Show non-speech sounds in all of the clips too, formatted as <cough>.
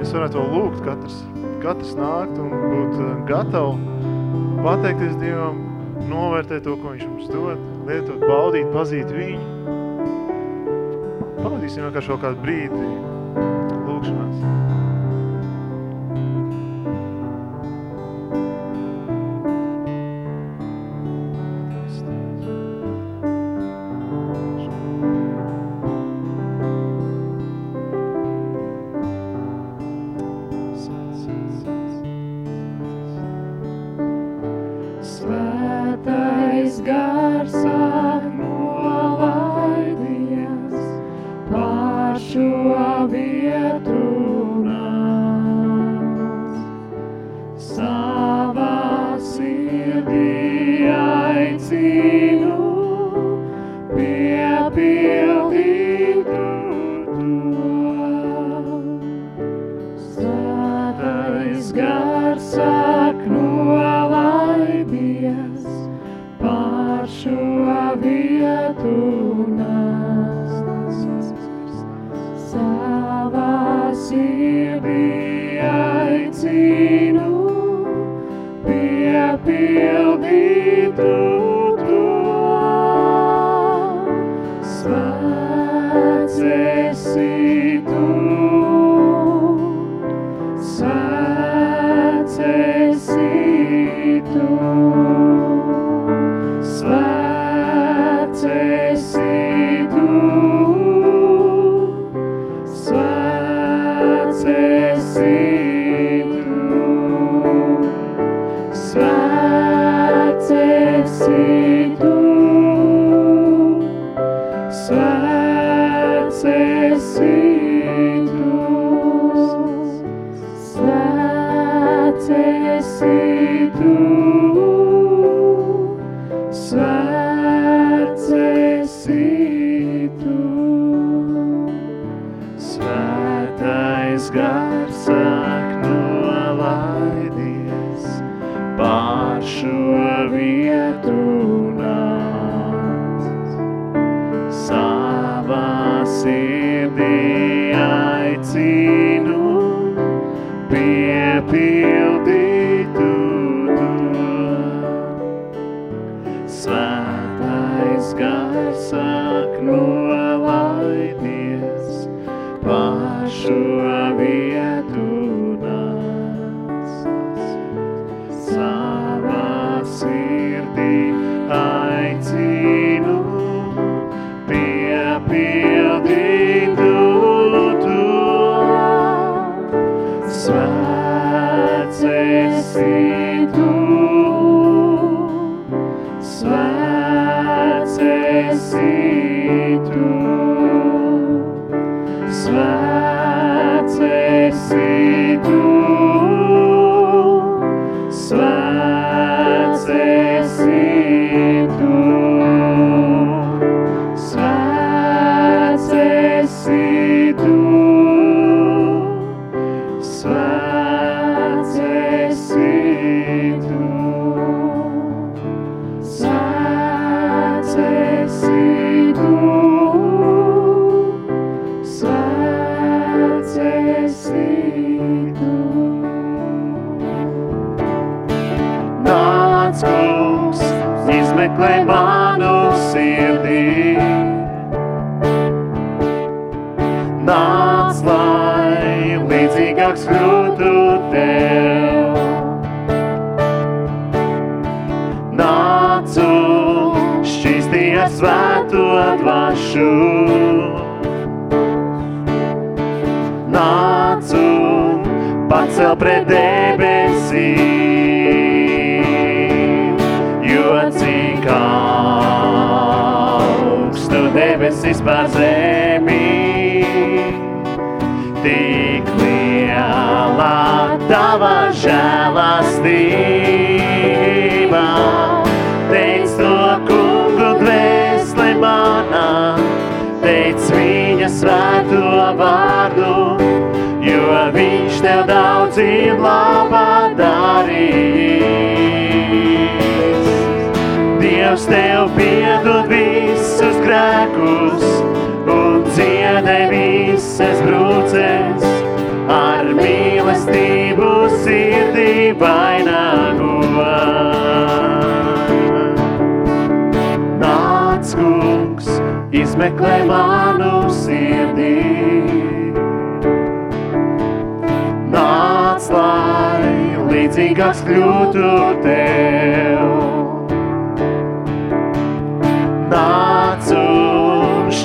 mēs varētu to lūgt katrs, katrs nākt un būt uh, gatavi pateikties Dievam, novērtēt to, ko viņš mums dod, lietot, baudīt, pazīt viņu. Pavadīsim vienkārši kaut kādu brīdi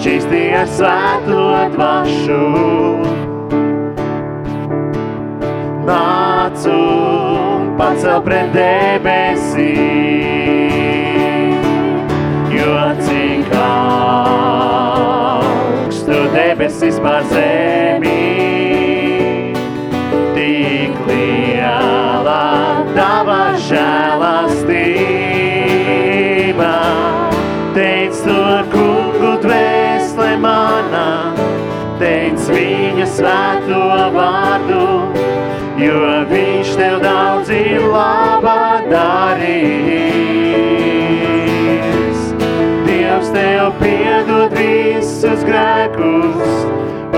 šķīstīja svēto dvašu. Nāc un pacel pret debesīm, jo cik augstu debesis pār zemi, tik liela tava žēlastība. Svēto vārdu, jo viņš tev daudz ir laba darījis. Dievs tev piedod visus grēkus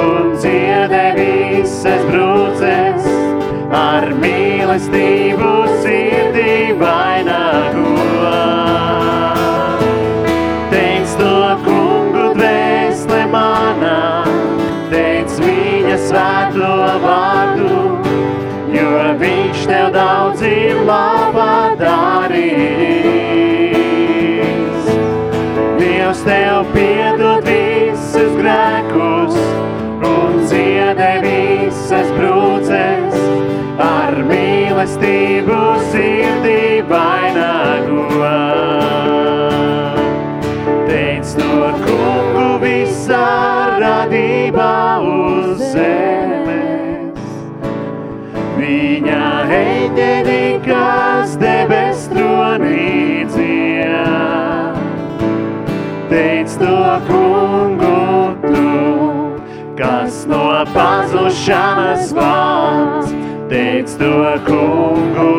un dziedē visas brūces ar mīlestību sirdī vainago. Viņš tev daudz ir labā darījis. Dievs tev piedod visus grēkus un dziedē visas brūces ar mīlestību sirdī vainago. Teic to kungu visā kas debes tronī dzied. Teic to kungu tu, kas no pazušanas vārds. Teic to kungu,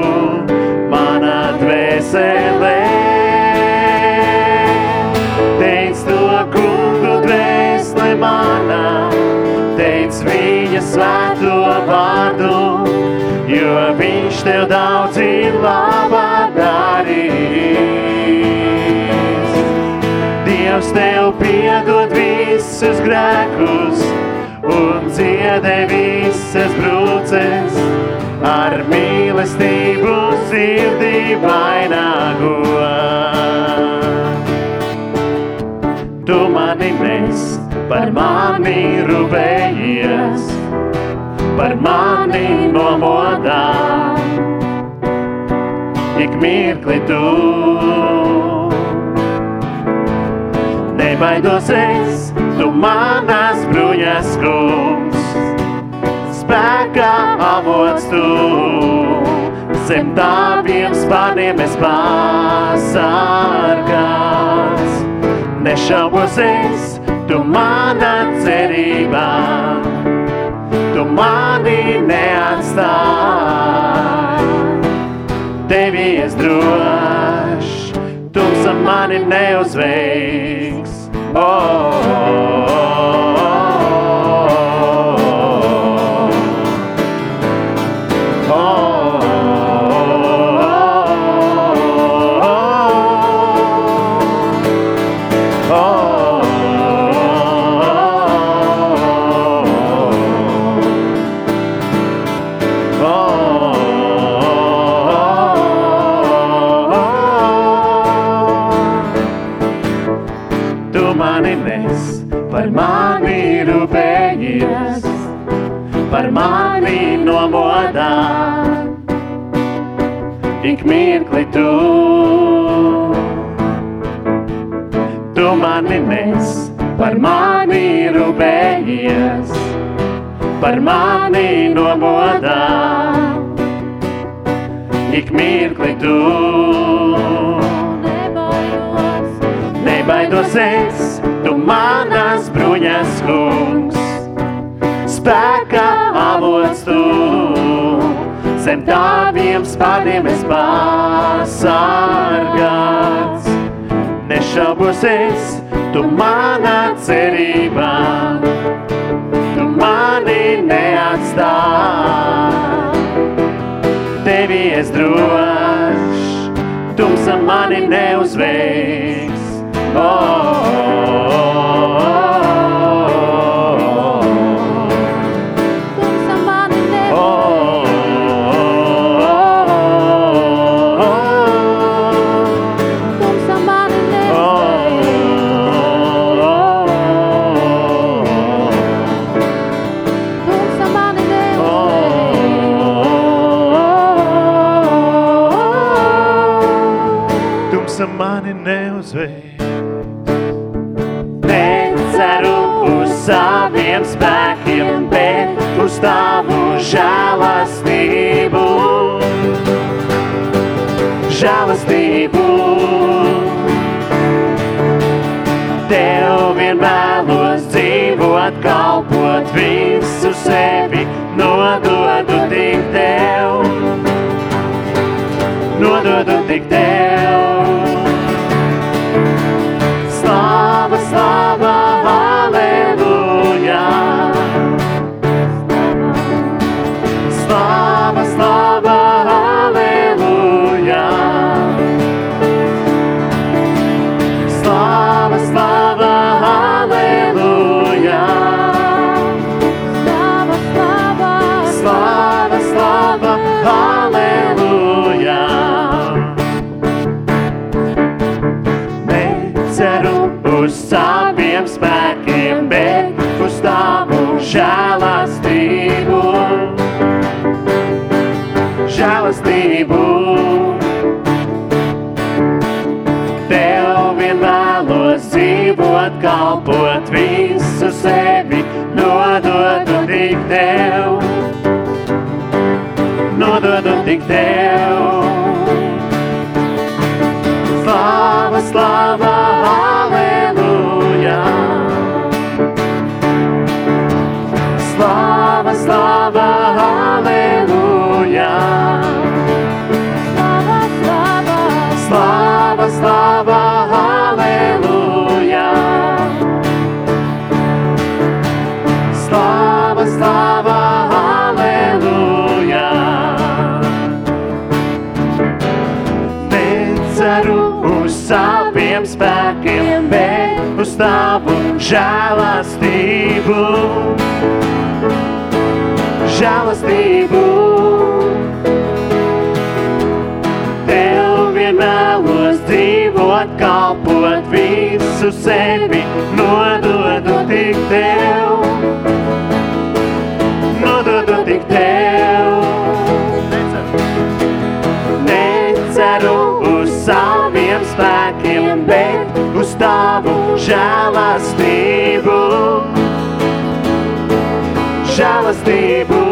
mana dvēselē. Teic to kungu dvēsle manā, teic viņa svēto vārdu, jo viņš tev daudz ir labā darījis. Dievs tev piedod visus grēkus un dziedē visas brūces ar mīlestību sirdī vainago. Tu mani nes, par mani rūpējies, par mani nomodā. Ik mirkli tu nebaidos es, tu manas bruņas kungs, spēkā avots tu, zem taviem spārniem es pasargās. Nešaubos es, tu mana cerībā, tu mani neatstāj. Tevi es drošs, tumsa mani neuzveiks. Oh, oh, oh, Ik mirkli tu, tu mani nes, par mani rūpējies, par mani nomodā. Ik mirkli tu, nebaidos. Es, tu manas bruņas kungs, spēkā zem taviem spārniem es pasargāts. Nešaubos es, tu manā cerībā, tu mani neatstā. Tevi es drošs, tumsa mani neuzveiks. Oh, oh, oh. oh. Uz tavu žēlastību. Žēlastību. Tev vien vēlos dzīvot, kalpot visu sevi, nododu tik Tev. Nododu tik Tev. Nododu tik žēlastību. Žēlastību. Tev vien vēlos dzīvot, kalpot visu sevi, nododu tik Tev. Nododu tik Tev. Neceru uz saviem spēkiem, bet žēlastību. Žēlastību.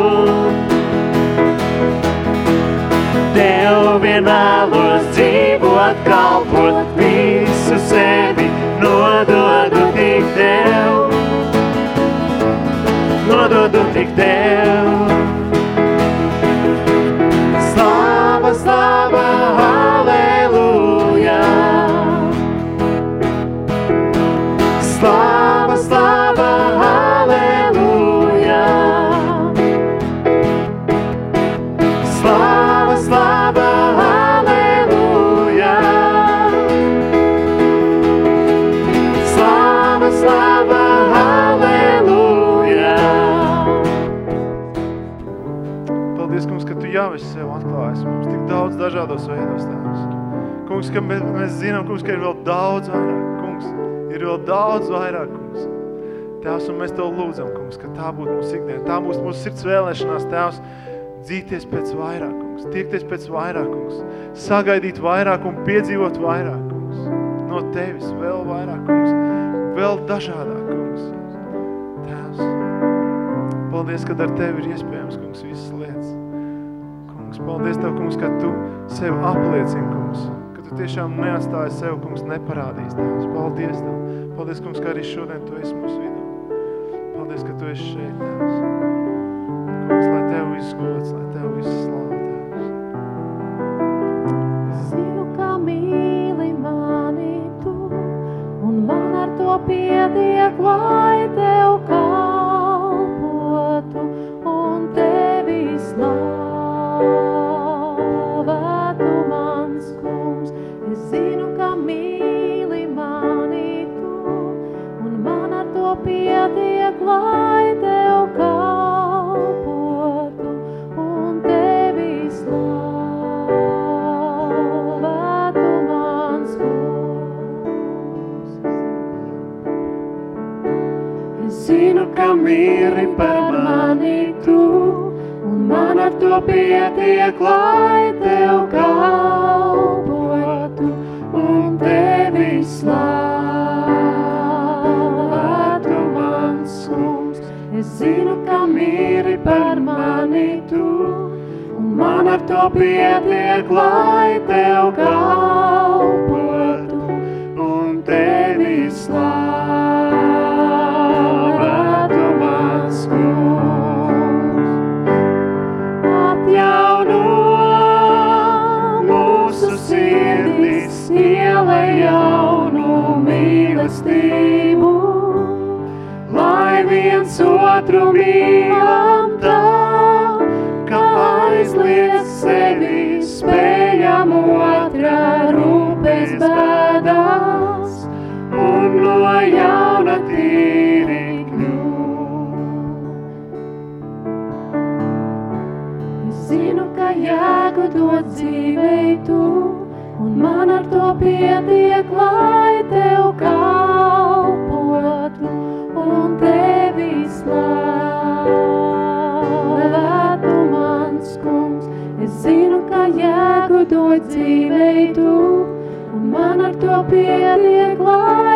Tev vien vēlos dzīvot, kalpot tā būtu mūsu ikdiena, tā būs mūsu sirds vēlēšanās, Tēvs, dzīties pēc vairāk, kungs, tiekties pēc vairāk, kungs, sagaidīt vairāk un piedzīvot vairāk, kungs, no Tevis vēl vairāk, kungs, vēl dažādāk, kungs. Tēvs, paldies, ka ar Tevi ir iespējams, kungs, visas lietas. Kungs, paldies Tev, kungs, ka Tu sev apliecini, kungs, ka Tu tiešām neatstāji sev, kungs, neparādīs Tēvs. Paldies Tev. Paldies, kungs, ka arī šodien Tu esi mūsu vidū. Paldies, sirdis, ielai jaunu mīlestību, lai viens otru mīlam tā, ka aizliedz sevi, spējam otrā rūpes bēdās, un no jauna tīri kļūt. Zinu, ka jēgu dod dzīvei ar to pietiek, lai tev kalpotu un tevi slāvētu mans kungs. Es zinu, ka jēgu dod dzīvei tu, un man ar to pietiek, lai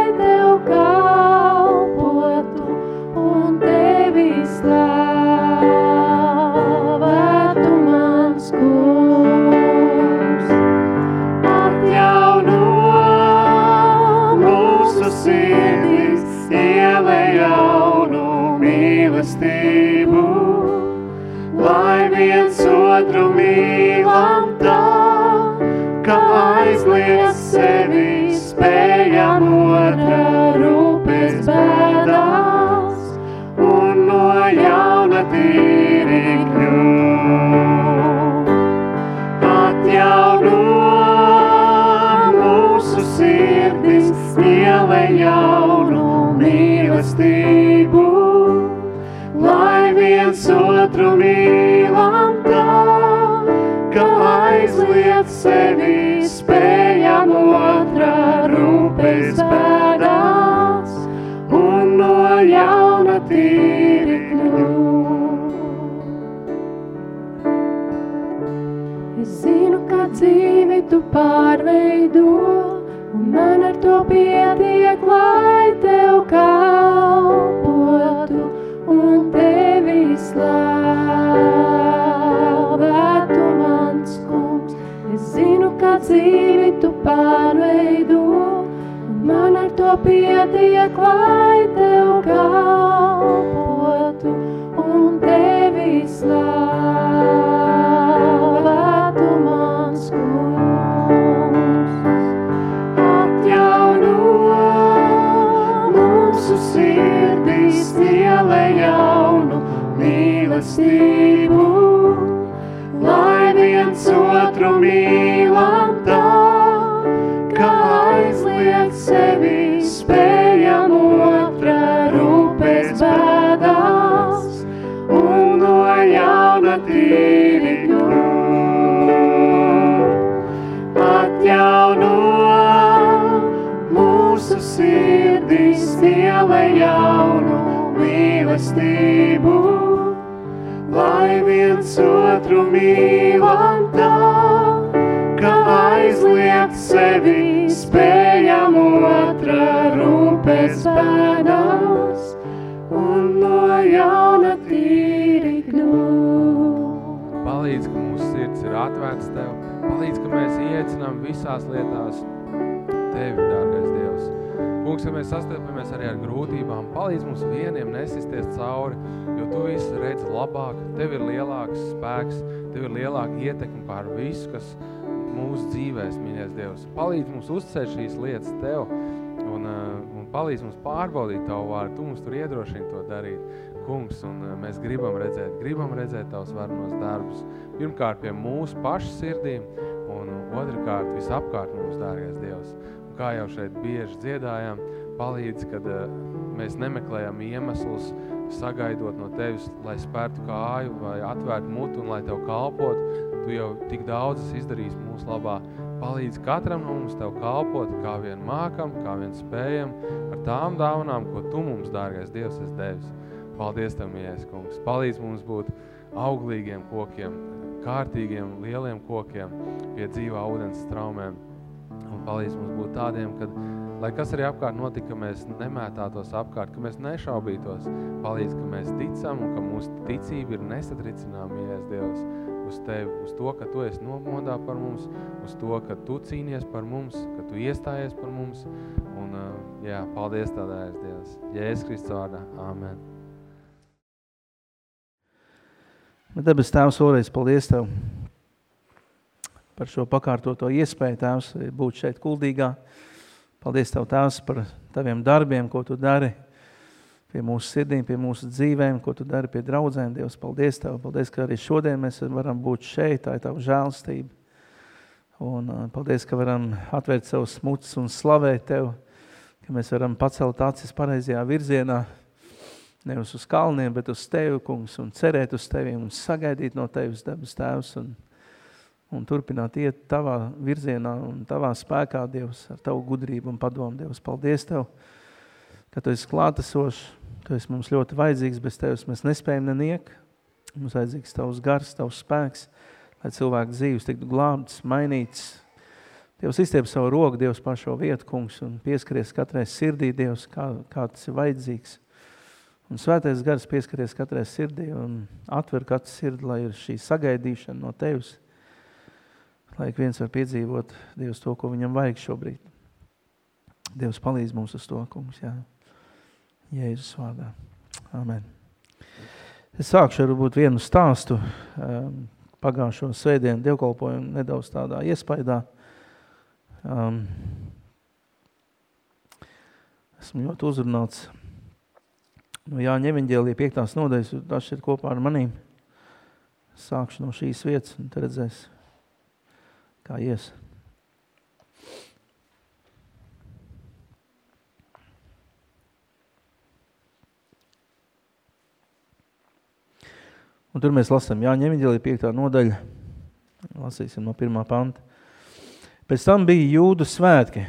otru mīlam tā, ka aizliedz sevi, spējam otrā rūpes bēdās, un no jauna tīri kļūt. Atjauno mūsu sirdis, ielai jaunu mīlestību, lai viens otru mīlam sevi, spējam otrā rūpes bēdās, un no jauna tīri kļūt. Es zinu, ka dzīvi tu pārveido, un man ar to pietiek, lai tev kalpotu dzīvi tu pārveido, man ar to pietiek, lai tev kalpotu un tevi slāvētu mans kungs. Atjauno mūsu sirdis, ielai jaunu mīlestību, mīlestību, lai viens otru mīlam tā, ka aizliedz sevi, spējam otrā rūpes bēdās, un no jauna tīri kļūt. Palīdz, ka mūsu sirds ir atvērts Tev. Palīdz, ka mēs iecinām visās lietās Tevi, dārgais. Kungs, ja mēs sastopamies arī ar grūtībām, palīdz mums vieniem nesisties cauri, jo Tu visu redzi labāk, Tev ir lielāks spēks, Tev ir lielāka ietekme pār visu, kas mūsu dzīvēs, mīļais Dievs. Palīdz mums uzcēt šīs lietas Tev un, uh, un palīdz mums pārbaudīt Tavu vārdu. Tu mums tur iedrošini to darīt, kungs, un uh, mēs gribam redzēt, gribam redzēt Tavus varnos darbus. Pirmkārt pie mūsu pašu sirdīm, un uh, otrkārt visapkārt mums, dārgais Dievs. Kā jau šeit bieži dziedājām, palīdz, kad uh, mēs nemeklējam iemeslus, sagaidot no Tevis, lai spērtu kāju vai atvērtu mutu un lai Tev kalpot. Tu jau tik daudz esi izdarījis mūsu labā. Palīdz katram no mums Tev kalpot, kā vien mākam, kā vien spējam, ar tām dāvanām, ko Tu mums, dārgais Dievs, esi devis. Paldies Tev, mīļais kungs. Palīdz mums būt auglīgiem kokiem, kārtīgiem, lieliem kokiem pie dzīvā ūdens straumēm. Un palīdz mums būt tādiem, kad lai kas arī apkārt notika, ka mēs nemētātos apkārt, ka mēs nešaubītos, palīdz, ka mēs ticam un ka mūsu ticība ir nesatricinām, Jēs Dievs, uz Tevi, uz to, ka Tu esi nomodā par mums, uz to, ka Tu cīnies par mums, ka Tu iestājies par mums, un jā, paldies tādēļ, Dievs. Jēzus Kristus vārdā. Āmen. Debes Tēvs, vēlreiz paldies Tev par šo pakārtoto iespēju, Tēvs, būt šeit kuldīgā. Paldies Tev, Tēvs, par Taviem darbiem, ko Tu dari pie mūsu sirdīm, pie mūsu dzīvēm, ko Tu dari pie draudzēm. Dievs, paldies Tev, paldies, ka arī šodien mēs varam būt šeit, tā ir Tava žēlstība. Un uh, paldies, ka varam atvērt savus smuts un slavēt Tev, ka mēs varam pacelt acis pareizajā virzienā, nevis uz kalniem, bet uz Tevi, kungs, un cerēt uz Tevi un sagaidīt no Tevis debes Tēvs un un turpināt iet tavā virzienā un tavā spēkā, Dievs, ar tavu gudrību un padomu, Dievs. Paldies Tev, ka Tu esi klātesošs, Tu esi mums ļoti vajadzīgs, bez Tevis mēs nespējam neniek. Mums vajadzīgs Tavs gars, Tavs spēks, lai cilvēku dzīves tiktu glābts, mainīts. Dievs izstiep savu roku, Dievs par šo vietu, kungs, un pieskaries katrai sirdī, Dievs, kā, kā tas ir vajadzīgs. Un svētais gars pieskaries katrai sirdī un atver katru sirdi, lai ir šī sagaidīšana no Tevis – lai viens var piedzīvot Dievs to, ko viņam vajag šobrīd. Dievs palīdz mums uz to, kungs, jā. Jēzus vārdā. Amen. Es sākšu varbūt vienu stāstu um, pagājušo svētdienu dievkalpojumu nedaudz tādā iespaidā. Um, esmu ļoti uzrunāts no Jāņa evaņģēlija piektās nodaļas, tas ir kopā ar manīm. Sākšu no šīs vietas un te redzēs kā ies. Un tur mēs lasām Jāņa Eviņģelī 5. nodaļa. Lasīsim no pirmā panta. Pēc tam bija jūdu svētki,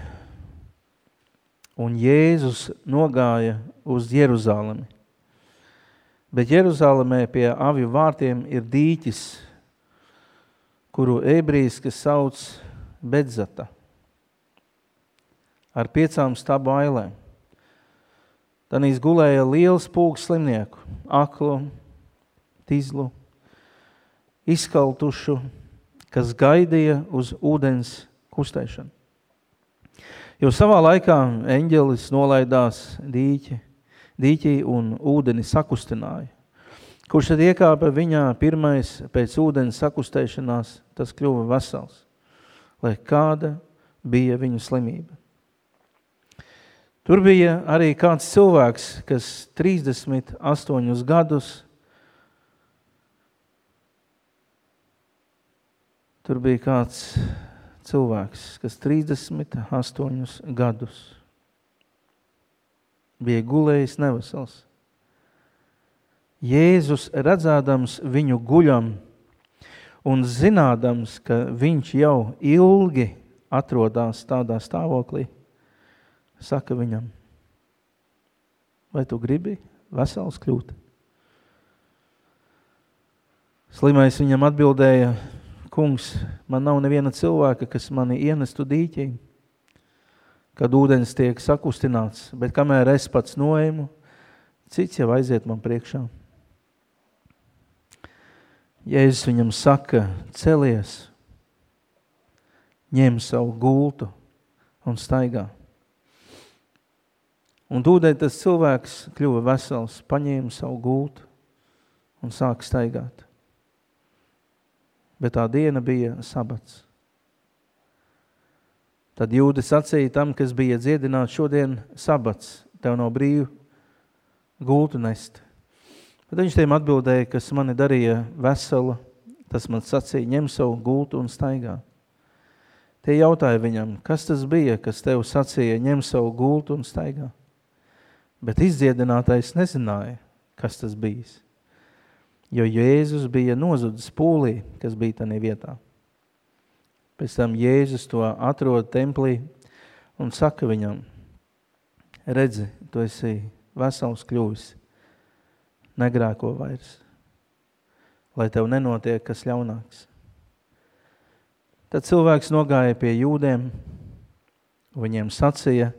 un Jēzus nogāja uz Jeruzālemi. Bet Jeruzālemē pie avju vārtiem ir dīķis, kuru ebrīski sauc Bedzata, ar piecām stabu ailēm. Tanīs gulēja liels pūks slimnieku, aklu, tizlu, izkaltušu, kas gaidīja uz ūdens kustēšanu. Jo savā laikā eņģelis nolaidās dīķi, dīķī un ūdeni sakustināja. Kurš tad iekāpa viņā pirmais pēc ūdens sakustēšanās, tas kļuva vesels, lai kāda bija viņu slimība. Tur bija arī kāds cilvēks, kas 38 gadus Tur bija kāds cilvēks, kas 38 gadus bija gulējis nevesels. Jēzus redzādams viņu guļam un zinādams, ka viņš jau ilgi atrodas tādā stāvoklī, saka viņam, vai tu gribi vesels kļūt? Slimais viņam atbildēja, kungs, man nav neviena cilvēka, kas mani ienestu dīķī, kad ūdens tiek sakustināts, bet kamēr es pats noēmu, cits jau aiziet man priekšā. Jēzus viņam saka, celies, ņem savu gultu un staigā. Un tūdēļ tas cilvēks kļuva vesels, paņēma savu gultu un sāka staigāt. Bet tā diena bija sabats. Tad jūda sacīja tam, kas bija dziedināts šodien sabats, tev nav brīvu gultu nest. Bet viņš tiem atbildēja, kas mani darīja veselu, tas man sacīja, ņem savu gultu un staigā. Tie jautāja viņam, kas tas bija, kas tev sacīja, ņem savu gultu un staigā. Bet izdziedinātais nezināja, kas tas bijis. Jo Jēzus bija nozudis pūlī, kas bija tanī vietā. Pēc tam Jēzus to atrod templī un saka viņam, redzi, tu esi vesels kļuvis negrēko vairs, lai tev nenotiek kas ļaunāks. Tad cilvēks nogāja pie jūdiem, viņiem sacīja,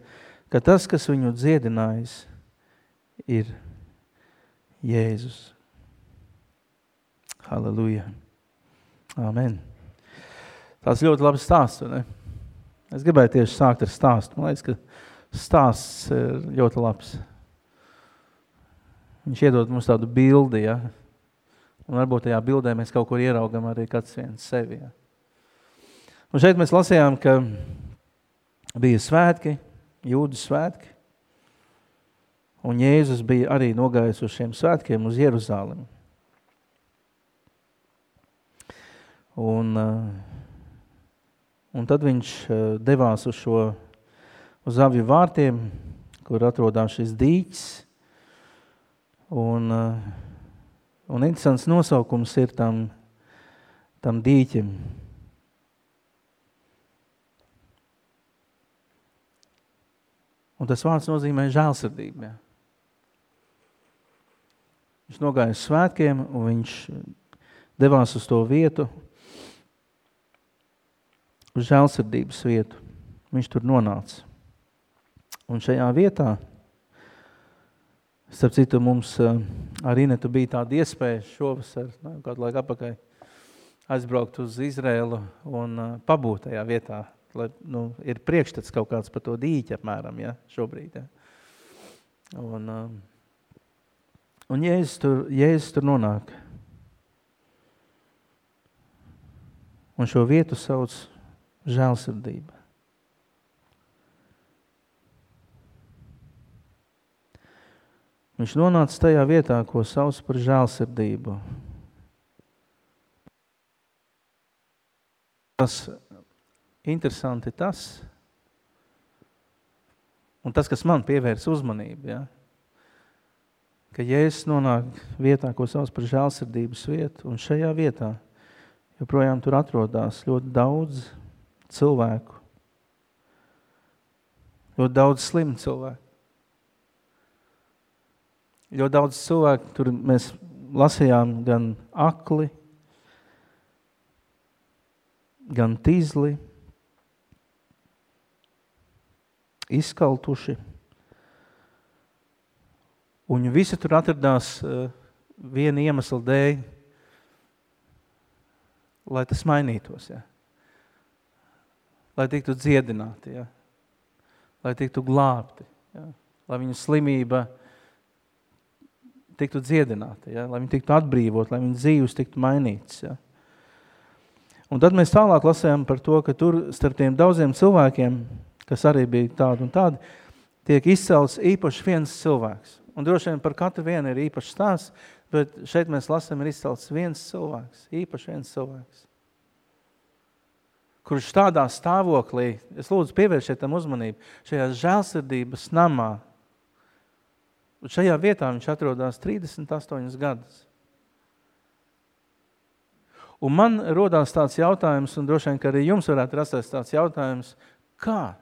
ka tas, kas viņu dziedinājis, ir Jēzus. Halleluja. Amen. Tās ļoti labs stāsts, ne? Es gribēju tieši sākt ar stāstu. Man liekas, ka stāsts ir ļoti labs. Viņš iedod mums tādu bildi, ja? Un varbūt tajā bildē mēs kaut kur ieraugam arī kāds viens sevi, ja? Un šeit mēs lasījām, ka bija svētki, jūdu svētki, un Jēzus bija arī nogājis uz šiem svētkiem uz Jeruzālemi. Un, un tad viņš devās uz šo, uz avju vārtiem, kur atrodās šis dīķis, un, un interesants nosaukums ir tam, tam dīķim – Un tas vārds nozīmē žēlsirdību. Ja. Viņš nogāja uz svētkiem un viņš devās uz to vietu, uz žēlsirdības vietu. Viņš tur nonāca. Un šajā vietā, starp citu, mums eh, arī netu bija tāda iespēja šovasar, kādu laiku apakaļ, aizbraukt uz Izrēlu un eh, pabūt tajā vietā, lai, nu, ir priekšstats kaut kāds par to dīķi apmēram, ja, šobrīd. Ja. Un, um, un Jēzus tur, Jēzus tur nonāk. Un šo vietu sauc žēlsirdība. Viņš nonāca tajā vietā, ko sauc par žēlsirdību. Tas interesanti tas, un tas, kas man pievērs uzmanību, ja, ka Jēzus nonāk vietā, ko sauc par žēlsirdības vietu, un šajā vietā joprojām tur atrodas ļoti daudz cilvēku, ļoti daudz slimu cilvēku. Ļoti daudz cilvēku, tur mēs lasījām gan akli, gan tīzli, izkaltuši. Un visi tur atradās uh, viena iemesla dēļ, lai tas mainītos. Ja? Lai tiktu dziedināti, ja? lai tiktu glābti, ja? lai viņu slimība tiktu dziedināta, ja? lai viņi tiktu atbrīvot, lai viņu dzīves tiktu mainīts. Ja? Un tad mēs tālāk lasējām par to, ka tur starp tiem daudziem cilvēkiem kas arī bija tādi un tādi, tiek izcelts īpaši viens cilvēks. Un droši vien par katru vienu ir īpašs stāsts, bet šeit mēs lasām ir izcelts viens cilvēks, īpaši viens cilvēks. Kurš tādā stāvoklī, es lūdzu pievēršiet tam uzmanību, šajā žēlsirdības namā, un šajā vietā viņš atrodas 38 gadus. Un man rodās tāds jautājums, un droši vien, ka arī jums varētu rasties tāds jautājums, kā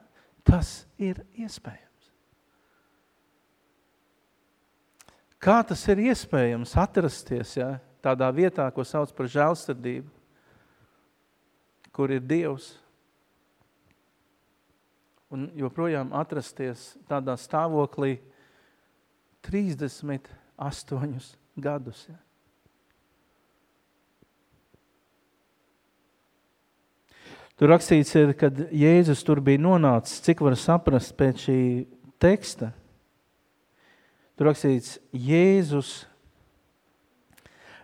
tas ir iespējams. Kā tas ir iespējams atrasties ja, tādā vietā, ko sauc par žēlsirdību, kur ir Dievs, un joprojām atrasties tādā stāvoklī 38 gadus. Ja. Tur rakstīts ir, kad Jēzus tur bija nonācis, cik var saprast pēc šī teksta. Tur rakstīts, Jēzus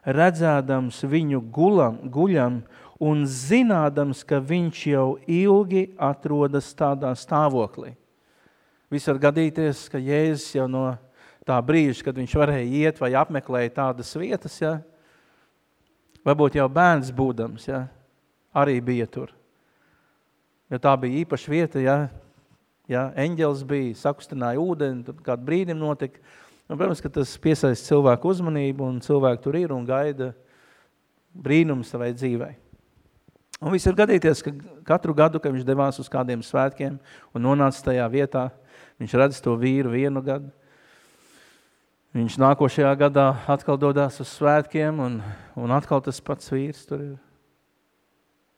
redzēdams viņu gulam, guļam un zinādams, ka viņš jau ilgi atrodas tādā stāvoklī. Viss var gadīties, ka Jēzus jau no tā brīža, kad viņš varēja iet vai apmeklēt tādas vietas, ja, varbūt jau bērns būdams, ja, arī bija tur. Jo tā bija īpaša vieta, ja, ja eņģelis bija, sakustināja ūdeni, tad kādu brīdim notika. Un, protams, ka tas piesaist cilvēku uzmanību, un cilvēki tur ir un gaida brīnumu savai dzīvei. Un viss ir gadīties, ka katru gadu, kad viņš devās uz kādiem svētkiem un nonāca tajā vietā, viņš redz to vīru vienu gadu. Viņš nākošajā gadā atkal dodās uz svētkiem, un, un atkal tas pats vīrs tur ir.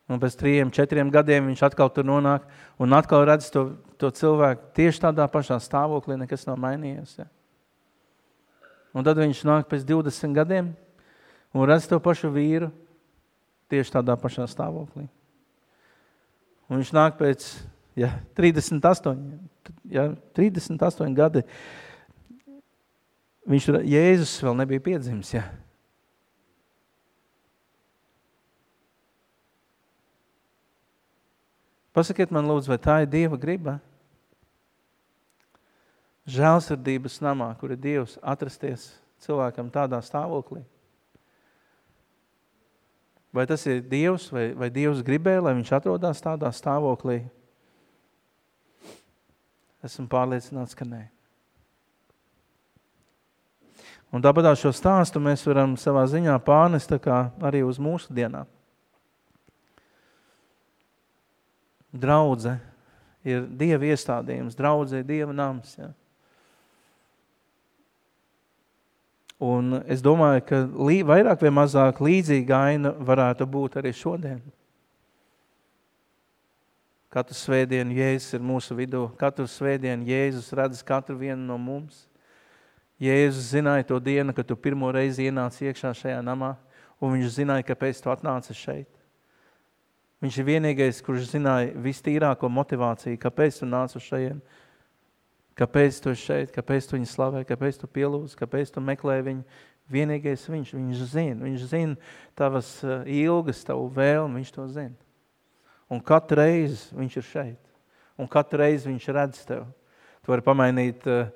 Un pēc trījiem, četriem gadiem viņš atkal tur nonāk un atkal redz to, to cilvēku tieši tādā pašā stāvoklī, nekas nav mainījies. Ja? Un tad viņš nāk pēc 20 gadiem un redz to pašu vīru tieši tādā pašā stāvoklī. Un viņš nāk pēc ja, 38, ja, 38 gadi. Viņš, Jēzus vēl nebija piedzimis, ja. Pasakiet man lūdzu, vai tā ir Dieva griba? Žēlsirdības namā, kur ir Dievs, atrasties cilvēkam tādā stāvoklī. Vai tas ir Dievs, vai, vai Dievs gribēja, lai viņš atrodas tādā stāvoklī? Esmu pārliecināts, ka nē. Un tāpat šo stāstu mēs varam savā ziņā pārnest arī uz mūsu dienām. Draudze ir Dieva iestādījums, draudze ir Dieva nams. Ja? Un es domāju, ka lī, vairāk vai mazāk līdzīga aina varētu būt arī šodien. Katru svētdienu Jēzus ir mūsu vidū, katru svētdienu Jēzus redz katru vienu no mums. Jēzus zināja to dienu, kad tu pirmo reizi ienāci iekšā šajā namā, un viņš zināja, kāpēc tu atnāci šeit. Viņš ir vienīgais, kurš zināja vistīrāko motivāciju, kāpēc tu nāc uz šajien, kāpēc tu šeit, kāpēc tu viņu slavē, kāpēc tu pielūdz, kāpēc tu meklē viņu. Vienīgais viņš, viņš zina, viņš zina tavas eh, ilgas, tavu vēlmi, viņš to zina. Un katru reizi viņš ir šeit. Un katru reizi viņš redz tev. Tu vari pamainīt uh,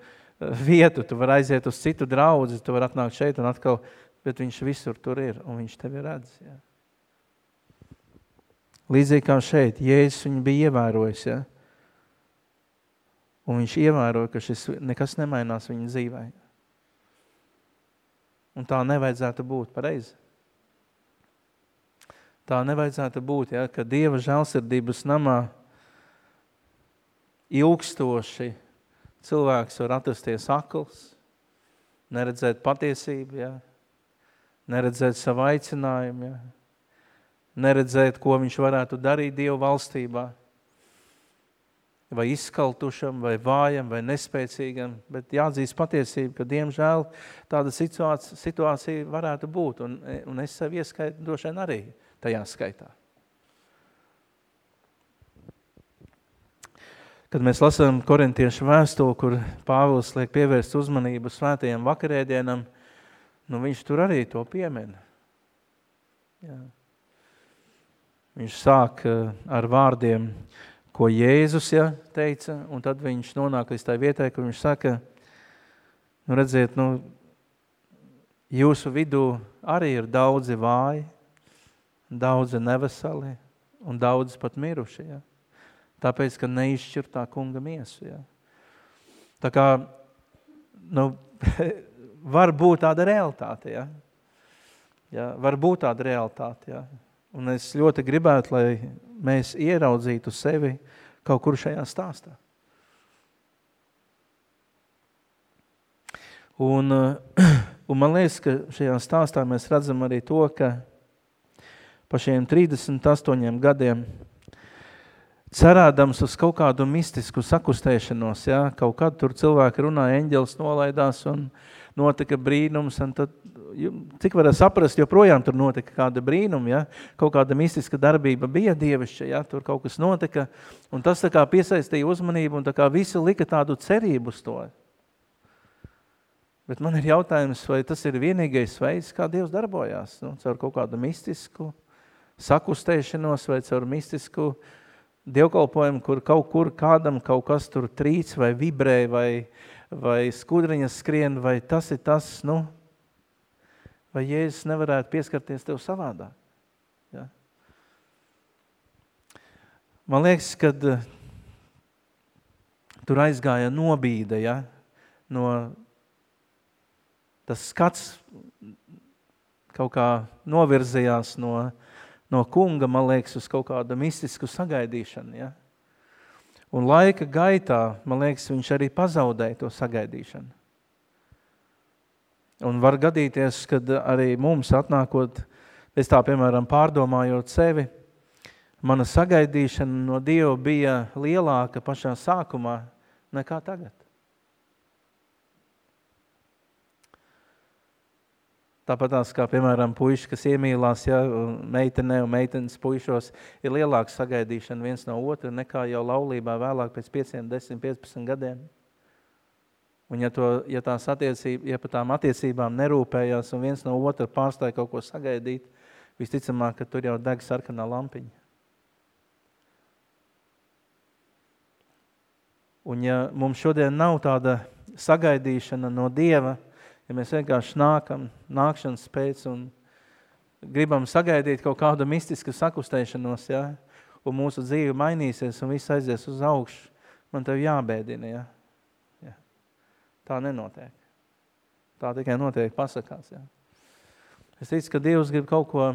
vietu, tu vari aiziet uz citu draudzi, tu vari atnākt šeit un atkal, bet viņš visur tur ir un viņš tevi redz. Ja? Līdzīgi kā šeit, Jēzus viņu bija ievērojis, ja? un viņš ievēroja, ka šis nekas nemainās viņa dzīvē. Un tā nevajadzētu būt pareizi. Tā nevajadzētu būt, ja, ka Dieva žēlsirdības namā ilgstoši cilvēks var atrasties akls, neredzēt patiesību, ja, neredzēt savu aicinājumu, ja, neredzēt, ko viņš varētu darīt Dievu valstībā, vai izskaltušam, vai vājam, vai nespēcīgam, bet jāatzīst patiesību, ka, diemžēl, tāda situācija, situācija varētu būt, un, un es sev ieskaitu droši vien arī tajā skaitā. Kad mēs lasām korintiešu vēstuli, kur Pāvils liek pievērst uzmanību svētajiem vakarēdienam, nu viņš tur arī to piemina. Jā. Viņš sāk eh, ar vārdiem, ko Jēzus ja, teica, un tad viņš nonāk līdz tai vietai, kur viņš saka, nu redziet, nu, jūsu vidū arī ir daudzi vāji, daudzi neveseli un daudzi pat miruši, ja. Tāpēc, ka neizšķirtā kunga miesu, ja. Tā kā, nu, <laughs> var būt tāda realitāte, ja. ja var būt tāda realitāte, ja. Un es ļoti gribētu, lai mēs ieraudzītu sevi kaut kur šajā stāstā. Un, <clears throat> un man liekas, ka šajā stāstā mēs redzam arī to, ka pa šiem 38 gadiem cerādams uz kaut kādu mistisku sakustēšanos, ja? kaut kad tur cilvēki runāja, eņģelis nolaidās un notika brīnums, un tad cik varētu saprast, joprojām tur notika kāda brīnuma, ja? kaut kāda mistiska darbība bija dievišķa, ja? tur kaut kas notika, un tas tā kā piesaistīja uzmanību, un tā kā visi lika tādu cerību uz to. Bet man ir jautājums, vai tas ir vienīgais veids, kā Dievs darbojās, nu, caur kaut kādu mistisku sakustēšanos vai caur mistisku dievkalpojumu, kur kaut kur kādam kaut kas tur trīc vai vibrē vai, vai skudriņas skrien, vai tas ir tas, nu, Vai Jēzus nevarētu pieskarties tev savādāk? Ja? Man liekas, kad uh, tur aizgāja nobīde, ja? no tas skats kaut kā novirzījās no, no kunga, man liekas, uz kaut kādu mistisku sagaidīšanu. Ja? Un laika gaitā, man liekas, viņš arī pazaudēja to sagaidīšanu. Un var gadīties, kad arī mums atnākot, es tā piemēram pārdomājot sevi, mana sagaidīšana no Dieva bija lielāka pašā sākumā nekā tagad. Tāpat tās, kā, piemēram, puiši, kas iemīlās, ja, meitenē un meitenes puišos, ir lielāka sagaidīšana viens no otra nekā jau laulībā vēlāk pēc 5, 10, 15 gadiem. Un ja, to, ja, attiecība, ja par tām attiecībām nerūpējās un viens no otra pārstāja kaut ko sagaidīt, visticamāk, ka tur jau deg sarkanā lampiņa. Un ja mums šodien nav tāda sagaidīšana no Dieva, ja mēs vienkārši nākam, nākšanas pēc un gribam sagaidīt kaut kādu mistisku sakustēšanos, ja, un mūsu dzīve mainīsies un viss aizies uz augšu, man tev jābēdina, ja. ja. Tā nenotiek. Tā tikai notiek pasakās, ja. Es ticu, ka Dievs grib kaut ko,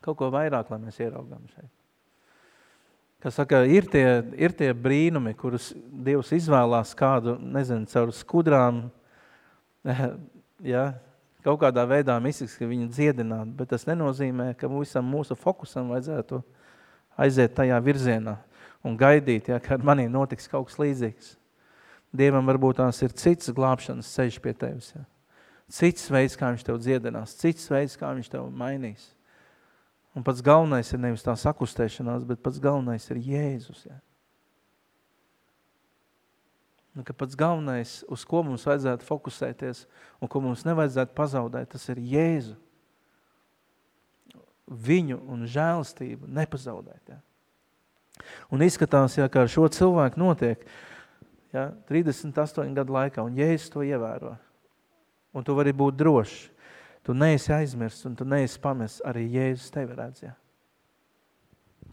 kaut ko vairāk, lai mēs ieraugām šeit. Kas saka, ir tie, ir tie brīnumi, kurus Dievs izvēlās kādu, nezinu, caur skudrām, <laughs> ja, kaut kādā veidā mistiski viņu dziedināt, bet tas nenozīmē, ka visam mūsu fokusam vajadzētu aiziet tajā virzienā un gaidīt, ja, ka ar manī notiks kaut kas līdzīgs. Dievam varbūt tās ir cits glābšanas ceļš pie tevis. Ja. Cits veids, kā viņš tev dziedinās, cits veids, kā viņš tev mainīs. Un pats galvenais ir nevis tā sakustēšanās, bet pats galvenais ir Jēzus. Ja. Nu, ka pats galvenais, uz ko mums vajadzētu fokusēties un ko mums nevajadzētu pazaudēt, tas ir Jēzu. Viņu un žēlistību nepazaudēt. Ja. Un izskatās, ja, ka ar šo cilvēku notiek ja, 38 gadu laikā, un Jēzus to ievēro. Un tu vari būt drošs. Tu neesi aizmirsts un tu neesi pamests. Arī Jēzus tevi redz. Ja.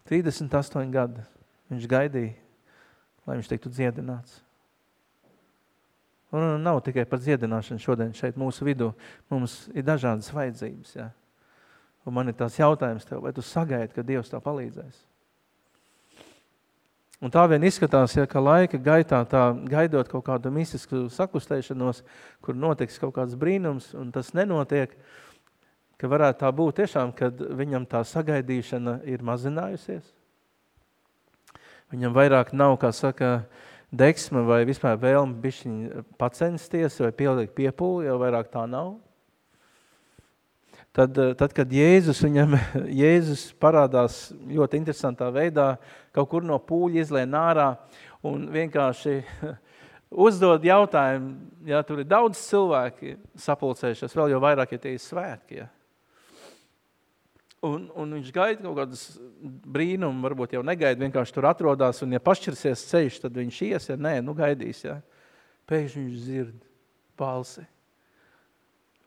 38 gadi viņš gaidīja, lai viņš tiktu dziedināts. Un nav tikai par dziedināšanu šodien šeit mūsu vidū. Mums ir dažādas vajadzības. Ja? Un man ir tās jautājums tev, vai tu sagaidi, ka Dievs tev palīdzēs? Un tā vien izskatās, ja, ka laika gaitā, tā, gaidot kaut kādu mistisku sakustēšanos, kur notiks kaut kāds brīnums, un tas nenotiek, ka varētu tā būt tiešām, kad viņam tā sagaidīšana ir mazinājusies. Viņam vairāk nav, kā saka, uh, deksme vai vispār vēlme bišķiņ pacensties vai pielikt piepūli, jau vairāk tā nav. Tad, eh, tad, kad Jēzus viņam, <laughs> Jēzus parādās ļoti interesantā veidā, kaut kur no pūļa izlien ārā un vienkārši <laughs> uzdod jautājumu, ja tur ir daudz cilvēki sapulcējušies, vēl jau vairāk, ja tie ir svētki, ja. Un, un viņš gaida kaut kādas brīnumu, varbūt jau negaida, vienkārši tur atrodas, un ja pašķirsies ceļš, tad viņš ies, ja nē, nu gaidīs, ja. Pēkšņi viņš dzird balsi.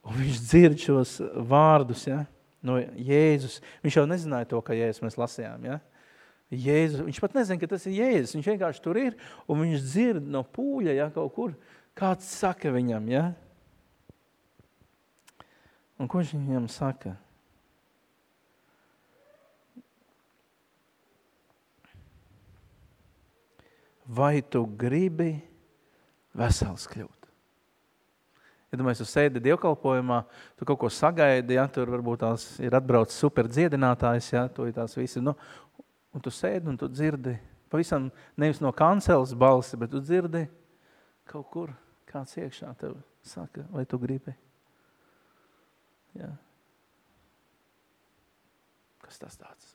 Un viņš dzird šos vārdus, ja, no Jēzus. Viņš jau nezināja to, ka Jēzus mēs lasījām, ja. Jēzus, viņš pat nezina, ka tas ir Jēzus, viņš vienkārši tur ir, un viņš dzird no pūļa, ja, kaut kur, kāds saka viņam, ja. Un ko viņš viņam saka? Vai tu gribi vesels kļūt? Ja domājies, tu sēdi dievkalpojumā, tu kaut ko sagaidi, ja, tur varbūt tās ir atbraucis super dziedinātājs, ja, tu ir tās visi, nu, un tu sēdi un tu dzirdi, pavisam nevis no kanceles balsi, bet tu dzirdi kaut kur, kāds iekšā tev saka, vai tu gribi? Ja. Kas tas tāds?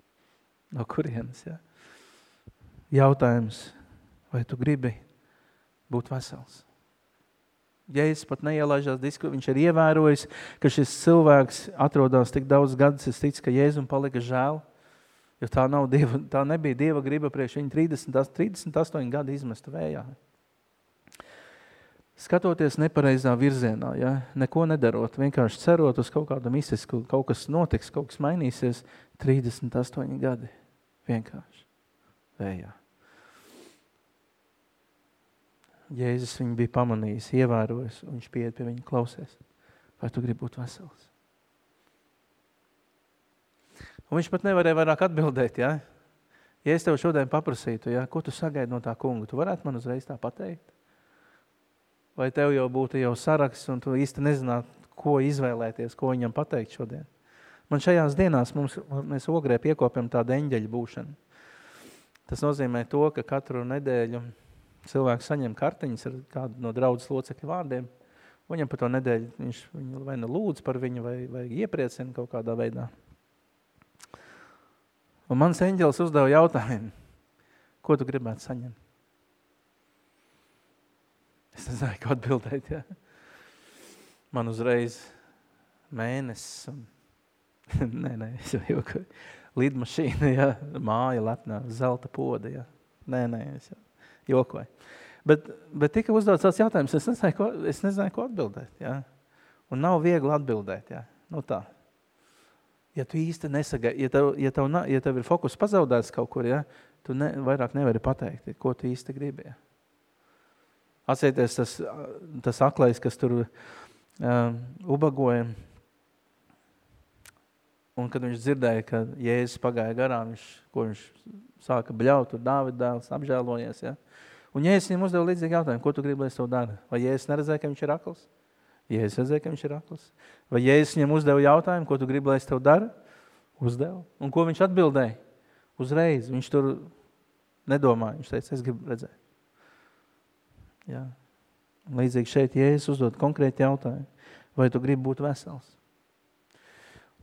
No kurienes, ja? Jautājums, vai tu gribi būt vesels? Jēzus pat neielaižās disku, viņš ir ievērojis, ka šis cilvēks atrodas tik daudz gadus, es ticu, ka Jēzum palika žēl, jo tā, nav dieva, tā nebija Dieva griba priekš viņa 30, 38 gadu izmesta vējā. Skatoties nepareizā virzienā, ja, neko nedarot, vienkārši cerot uz kaut kādu mistisku, kaut kas notiks, kaut kas mainīsies, 38 gadi vienkārši vējā. Jēzus viņu bija pamanījis, ievērojis, un viņš pieiet pie viņa klausies. Vai tu gribi būt vesels? Un viņš pat nevarēja vairāk atbildēt, ja? Ja es tev šodien paprasītu, ja, ko tu sagaidi no tā kunga, tu varētu man uzreiz tā pateikt? Vai tev jau būtu jau saraksts un tu īsti nezinātu, ko izvēlēties, ko viņam pateikt šodien? Man šajās dienās mums, mēs ogrē piekopjam tādu eņģeļu būšanu. Tas nozīmē to, ka katru nedēļu cilvēks saņem kartiņas ar kādu no draudzes locekļu vārdiem. Viņam par to nedēļu viņš viņu vai nu lūdz par viņu, vai, vai iepriecina kaut kādā veidā. Un mans eņģelis uzdeva jautājumu, ko tu gribētu saņemt? Es nezināju, ko atbildēt, ja? Man uzreiz mēnesis un <laughs> nē, nē, es jau jokoju. <laughs> Lidmašīna, ja, māja lepnā, zelta poda, ja. Nē, nē, es jau jokoju. Bet, bet tika uzdots tāds jautājums, es nezināju, ko, es nezināju, ko atbildēt, ja. Un nav viegli atbildēt, ja. Nu tā. Ja tu īsti nesagaidi, ja tev, ja tev, ja tev ir fokus pazaudēts kaut kur, ja, tu ne, vairāk nevari pateikt, ko tu īsti gribi, ja. Atcerieties tas, tas aklais, kas tur um, ubagoja, Un kad viņš dzirdēja, ka Jēzus pagāja garām, viņš, ko viņš sāka bļaut, tur Dāvid dēls apžēlojies. Ja? Un Jēzus viņam uzdeva līdzīgi jautājumu, ko tu gribi, lai es to daru? Vai Jēzus neredzēja, ka viņš ir akls? Jēzus redzēja, ka viņš ir akls. Vai Jēzus viņam uzdeva jautājumu, ko tu gribi, lai es tev daru? Uzdevu. Un ko viņš atbildēja? Uzreiz. Viņš tur nedomāja. Viņš teica, es gribu redzēt. Jā. Līdzīgi šeit Jēzus uzdod konkrēti jautājumu. Vai tu gribi būt vesels?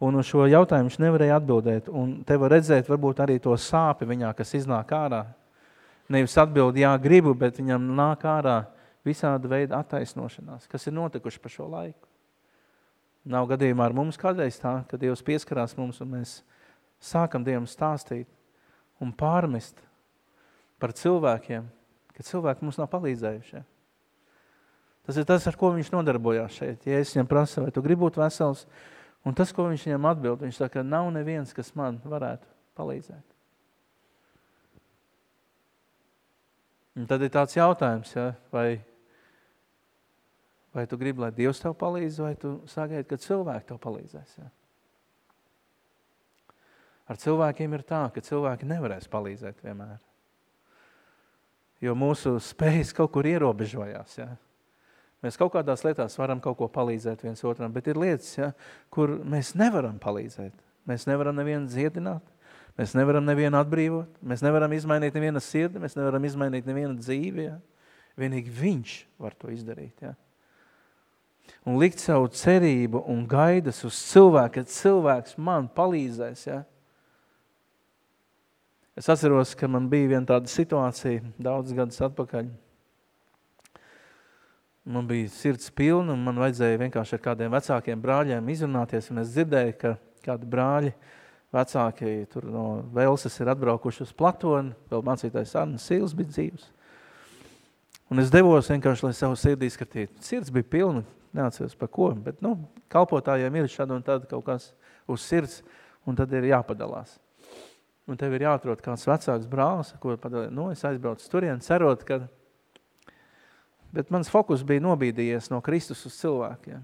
Un uz šo jautājumu viņš nevarēja atbildēt. Un te var redzēt varbūt arī to sāpi viņā, kas iznāk ārā. Nevis atbild, jā, gribu, bet viņam nāk ārā visāda veida attaisnošanās, kas ir notikuši pa šo laiku. Nav gadījumā ar mums kādreiz tā, ka Dievs pieskarās mums un mēs sākam Dievam stāstīt un pārmest par cilvēkiem, ka cilvēki mums nav palīdzējuši. Tas ir tas, ar ko viņš nodarbojās šeit. Ja es viņam prasu, vai tu gribi būt vesels, Un tas, ko viņš viņam atbild, viņš saka, nav neviens, kas man varētu palīdzēt. Un tad ir tāds jautājums, ja, vai, vai tu gribi, lai Dievs tev palīdz, vai tu sagaidi, ka cilvēki tev palīdzēs. Ja? Ar cilvēkiem ir tā, ka cilvēki nevarēs palīdzēt vienmēr. Jo mūsu spējas kaut kur ierobežojās. Ja? Mēs kaut kādās lietās varam kaut ko palīdzēt viens otram, bet ir lietas, ja, kur mēs nevaram palīdzēt. Mēs nevaram nevienu dziedināt, mēs nevaram nevienu atbrīvot, mēs nevaram izmainīt nevienu sirdi, mēs nevaram izmainīt nevienu dzīvi. Ja. Vienīgi viņš var to izdarīt. Ja. Un likt savu cerību un gaidas uz cilvēku, ka cilvēks man palīdzēs. Ja. Es atceros, ka man bija viena tāda situācija daudz gadus atpakaļ – Man bija sirds pilna, un man vajadzēja vienkārši ar kādiem vecākiem brāļiem izrunāties, un es dzirdēju, ka kādi brāļi vecāki tur no Velsas ir atbraukuši uz Platonu, vēl mācītājs Arna Sīls bija dzīvs. Un es devos vienkārši, lai savu sirdī skatītu. Sirds bija pilna, neatceros par ko, bet, nu, kalpotājiem ir šad un tad kaut kas uz sirds, un tad ir jāpadalās. Un tev ir jāatrod kāds vecāks brālis, ko padalīt. Nu, es aizbraucu turien, cerot, ka bet mans fokus bija nobīdījies no Kristus uz cilvēkiem.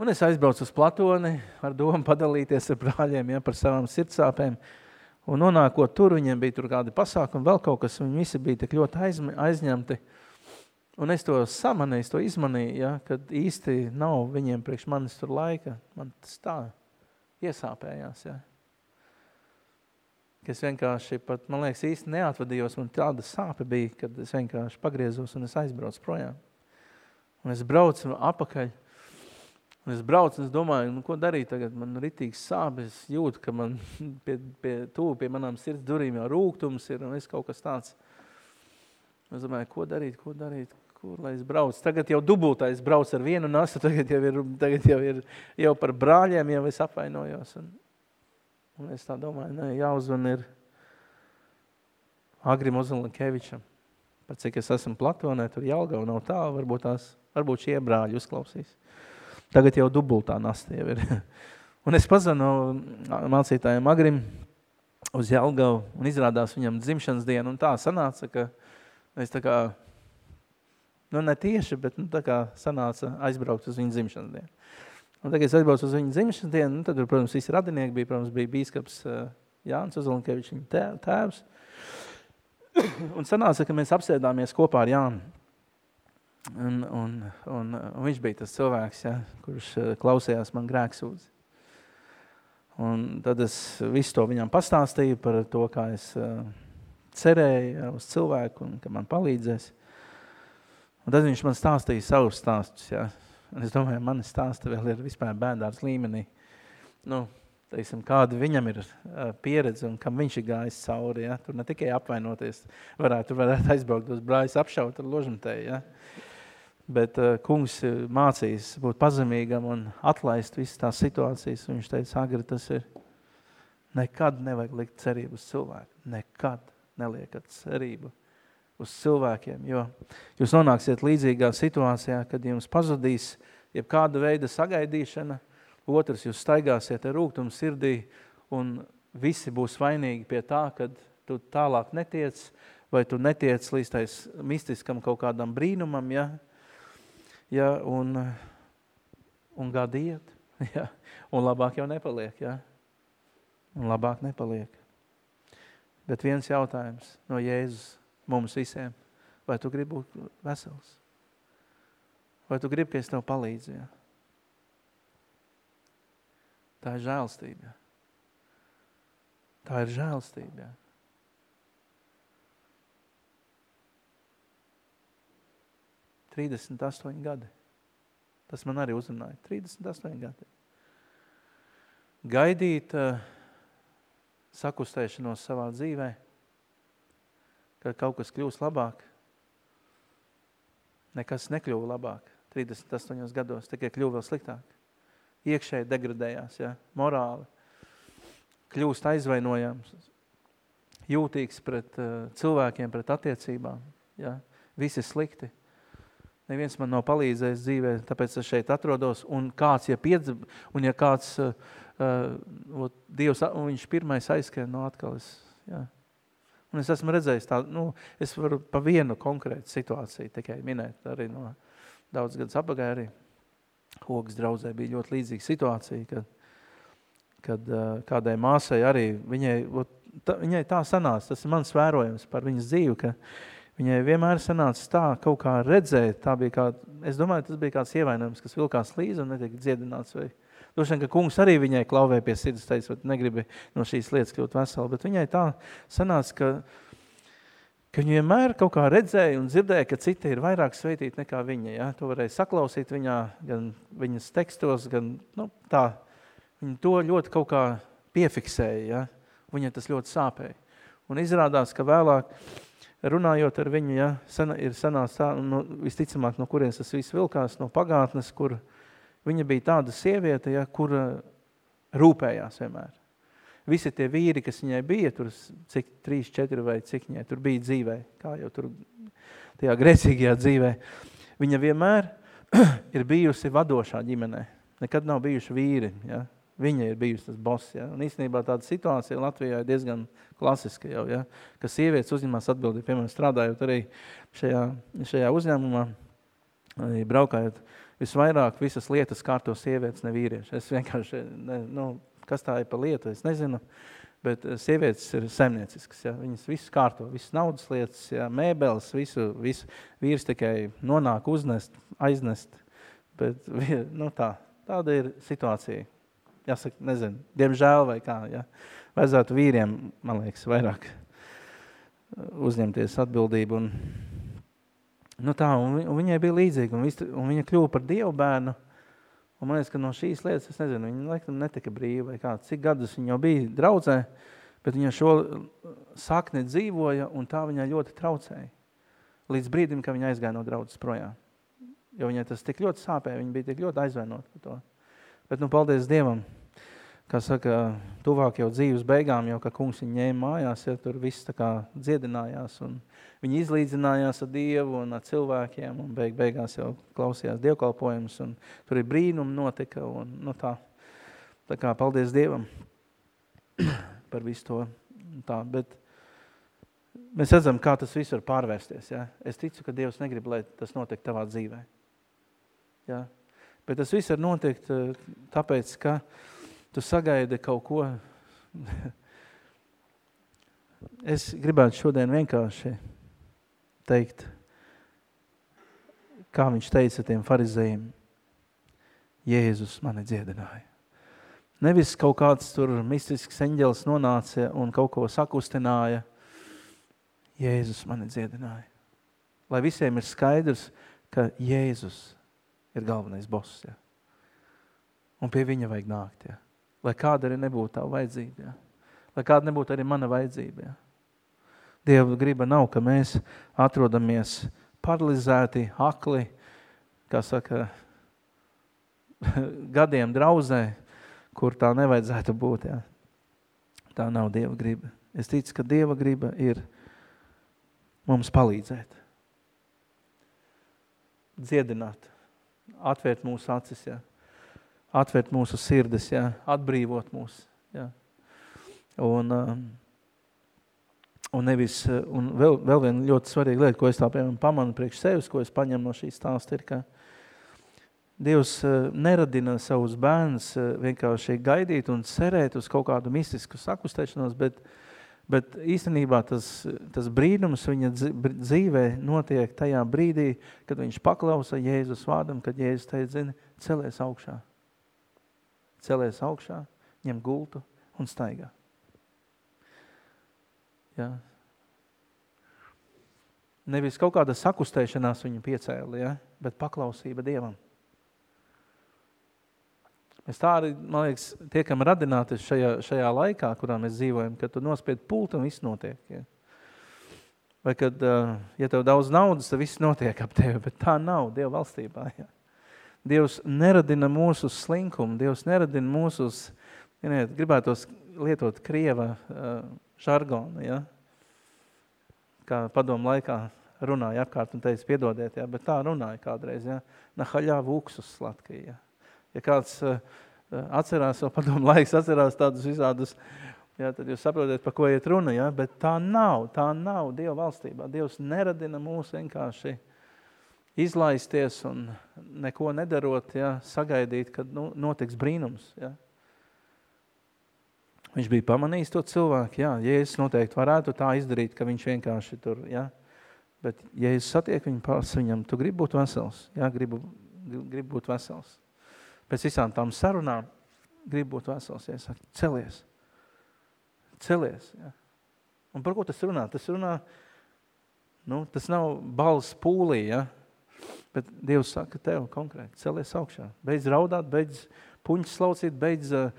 Un es aizbraucu uz Platoni ar domu padalīties ar brāļiem ja, par savām sirdsāpēm. Un nonākot tur, viņiem bija tur kādi pasākumi, vēl kaut kas, viņi visi bija tik ļoti aizņemti. Un es to samanīju, to izmanīju, ja, kad īsti nav viņiem priekš manis tur laika. Man tas tā iesāpējās. Ja ka es vienkārši pat, man liekas, īsti neatvadījos, man tāda sāpe bija, kad es vienkārši pagriezos un es aizbraucu projām. Un es braucu apakaļ, un es braucu, un es domāju, nu, ko darīt tagad, man ritīgs sāpe, es jūtu, ka man <laughs> pie, pie tūvu, pie manām sirds durīm jau rūgtums ir, un es kaut kas tāds. Es domāju, ko darīt, ko darīt, kur lai es braucu. Tagad jau dubultais brauc ar vienu nasu, tagad jau ir, tagad jau ir jau par brāļiem, jau es apvainojos. Un, Un es tā domāju, ne, jāuzvan ir Agrim Uzunlakevičam. Pat cik es esmu Platonē, tur Jelgava nav tā, varbūt, tās, varbūt šie brāļi uzklausīs. Tagad jau dubultā nasta jau ir. <laughs> Un es pazanu mācītājiem Agrim uz Jelgavu un izrādās viņam dzimšanas dienu. Un tā sanāca, ka es tā kā, nu ne tieši, bet nu, tā kā sanāca aizbraukt uz viņu dzimšanas dienu. Un tagad es atbraucu uz viņu dzimšanas dienu, nu, tad, tur, protams, visi radinieki bija, protams, bija bīskaps uh, Jānis Uzalinkevičs, viņa tēvs. <coughs> un sanāca, ka mēs apsēdāmies kopā ar Jānu. Un, un, un, un viņš bija tas cilvēks, ja, kurš uh, klausījās man grēksūdzi. Un tad es visu to viņam pastāstīju par to, kā es uh, cerēju ja, uz cilvēku un ka man palīdzēs. Un tad viņš man stāstīja savus stāstus. Ja. Un es domāju, mani stāsta vēl ir vispār bēdārs līmenī. Nu, teiksim, kāda viņam ir uh, pieredze un kam viņš ir gājis cauri. Ja? Tur ne tikai apvainoties, varētu, varētu aizbraukt uz brāļus apšaut ar ložumtēju. Ja? Bet uh, kungs mācīs būt pazemīgam un atlaist visas tās situācijas. Viņš teica, Agri, tas ir nekad nevajag likt cerību uz cilvēku. Nekad neliekat cerību uz cilvēkiem, jo jūs nonāksiet līdzīgā situācijā, kad jums pazudīs jebkāda veida sagaidīšana – Otrs, jūs staigāsiet ar rūgtumu sirdī un visi būs vainīgi pie tā, kad tu tālāk netiec vai tu netiec līdz tais mistiskam kaut kādam brīnumam, ja, ja un, un gadi iet, <laughs> ja, un labāk jau nepaliek, ja, un labāk nepaliek. Bet viens jautājums no Jēzus mums visiem, vai tu gribi būt vesels? Vai tu gribi, ka es tev palīdzu, ja? Tā ir žēlstība. Tā ir žēlstība. 38 gadi. Tas man arī uzrunāja. 38 gadi. Gaidīt uh, sakustēšanos savā dzīvē, kad kaut kas kļūs labāk, nekas nekļuva labāk 38 gados, tikai kļuva vēl sliktāk. Iekšēji degradējās, ja, morāli, kļūst aizvainojams, jūtīgs pret uh, cilvēkiem, pret attiecībām, ja, visi slikti. Neviens man nav palīdzējis dzīvē, tāpēc es šeit atrodos, un kāds, ja piedz, un ja kāds, uh, uh, Dievs, un viņš pirmais aizskrien no atkal, es, ja. Un es esmu redzējis tā, nu, es varu pa vienu konkrētu situāciju tikai minēt, arī no daudz gadus apagāja arī. Hogas draudzē bija ļoti līdzīga situācija, kad, kad kādai māsai arī, viņai, tā, viņai tā sanāca, tas ir mans vērojums par viņas dzīvi, ka viņai vienmēr sanāca tā kaut kā redzēt, tā bija kā, es domāju, tas bija kāds ievainojums, kas vilkās līdzi un netiek dziedināts vai Droši vien, ka kungs arī viņai klauvē pie sirds, teica, negribi no šīs lietas kļūt veseli, bet viņai tā sanāca, ka ka viņa vienmēr kaut kā redzēja un dzirdēja, ka citi ir vairāk sveitīti nekā viņa. Ja? To varēja saklausīt viņā, gan viņas tekstos, gan nu, tā. Viņa to ļoti kaut kā piefiksēja, ja? viņa tas ļoti sāpēja. Un izrādās, ka vēlāk, runājot ar viņu, ja, sen, ir sanāca tā, nu, visticamāk, no kurienes tas viss vilkās, no pagātnes, kur viņa bija tāda sieviete, ja, kur rūpējās vienmēr visi tie vīri, kas viņai bija, tur cik trīs, četri vai cik viņai tur bija dzīvē, kā jau tur tajā grēcīgajā dzīvē, viņa vienmēr <clears throat> ir bijusi vadošā ģimenē. Nekad nav bijuši vīri, ja? Viņa ir bijusi tas boss, ja? Un īstenībā tāda situācija Latvijā ir diezgan klasiska jau, ja? Ka sievietes uzņemās atbildību, piemēram, strādājot arī šajā, šajā uzņēmumā, arī braukājot, visvairāk visas lietas kārto sievietes, ne vīrieši. Es vienkārši, ne, nu, kas tā ir pa lietu, es nezinu, bet eh, sievietes ir saimnieciskas, ja? viņas visu kārto, visas naudas lietas, ja? mēbeles, visu, visu, vīrs tikai nonāk uznest, aiznest, bet nu tā, tāda ir situācija. Jāsaka, nezinu, diemžēl vai kā, ja? vajadzētu vīriem, man liekas, vairāk eh, uzņemties atbildību un, nu tā, un, un viņai bija līdzīgi, un, vis, un viņa kļuva par dievu bērnu, Un man liekas, ka no šīs lietas, es nezinu, viņa laikam netika brīva vai kā, cik gadus viņa jau bija draudzē, bet viņa šo sakni dzīvoja un tā viņai ļoti traucēja. Līdz brīdim, ka viņa aizgāja no draudzes projām. Jo viņai tas tik ļoti sāpēja, viņa bija tik ļoti aizvainot par to. Bet, nu, paldies Dievam, kā saka, tuvāk jau dzīves beigām, jau kā kungs viņu ņēma mājās, ja tur viss tā kā dziedinājās un viņi izlīdzinājās ar Dievu un ar cilvēkiem un beig, beigās jau klausījās dievkalpojumus un tur ir brīnumi notika un nu tā, tā kā paldies Dievam <clears throat> par visu to tā, bet mēs redzam, kā tas viss var pārvērsties, ja? Es ticu, ka Dievs negrib, lai tas notiek tavā dzīvē, ja? Bet tas viss var notikt eh, tāpēc, ka tu sagaidi kaut ko. <laughs> es gribētu šodien vienkārši teikt, kā viņš teica tiem farizējiem, Jēzus mani dziedināja. Nevis kaut kāds tur mistisks eņģelis nonāca un kaut ko sakustināja. Jēzus mani dziedināja. Lai visiem ir skaidrs, ka Jēzus ir galvenais boss. Ja? Un pie viņa vajag nākt. Ja? Lai kāda arī nebūtu tā vajadzība. Ja? Lai kāda nebūtu arī mana vajadzība. Ja? Dieva griba nav, ka mēs atrodamies paralizēti, akli, kā saka, <laughs> gadiem drauzē, kur tā nevajadzētu būt. Ja? Tā nav Dieva griba. Es ticu, ka Dieva griba ir mums palīdzēt. Dziedināt, atvērt mūsu acis, ja? Atvērt mūsu sirdis, ja? atbrīvot mūs. Ja? Un, um, un, nevis, un vēl, vēl viena ļoti svarīga lieta, ko es tā piemēram pamanu priekš sevis, ko es paņemu no šīs stāsta, ir, ka Dievs uh, neradina savus bērnus uh, vienkārši gaidīt un cerēt uz kaut kādu mistisku sakustēšanos, bet, bet īstenībā tas, tas brīnums viņa dzīvē notiek tajā brīdī, kad viņš paklausa Jēzus vārdam, kad Jēzus teica, zini, celies augšā. Celies augšā, ņem gultu un staigā. Ja? Nevis kaut kāda sakustēšanās viņu piecēla, ja? bet paklausība Dievam. Mēs tā arī, man liekas, tiekam radināti šajā, šajā laikā, kurā mēs dzīvojam, kad tu nospied pultu un viss notiek. Ja? Vai kad, ja tev daudz naudas, tad viss notiek ap tevi, bet tā nav Dieva valstībā. Ja? Dievs neradina mūsu slinkumu, Dievs neradina mūsu, ja gribētos lietot krieva uh, žargonu, ja? kā padomu laikā runāja apkārt un teica, piedodiet, ja? bet tā runāja kādreiz, ja? nahaļā vūksus Latvija. Ja? kāds uh, atcerās, <laughs> vēl padomu laiks atcerās tādus visādus, ja, tad jūs saprotiet, pa ko iet runa, ja? bet tā nav, tā nav Dieva valstībā. Dievs neradina mūs vienkārši izlaisties un neko nedarot, ja? sagaidīt, kad nu, notiks brīnums. Ja? Viņš bija pamanījis to cilvēku, jā, Jēzus noteikti varētu tā izdarīt, ka viņš vienkārši tur, jā, bet Jēzus satiek viņu pārs viņam, tu gribi būt vesels, jā, gribu, gribu būt vesels. Pēc visām tām sarunām gribu būt vesels, jā, saka, celies, celies, jā. Un par ko tas runā? Tas runā, nu, tas nav balss pūlī, jā, bet Dievs saka tev konkrēti, celies augšā, beidz raudāt, beidz puņas slaucīt, beidz uh,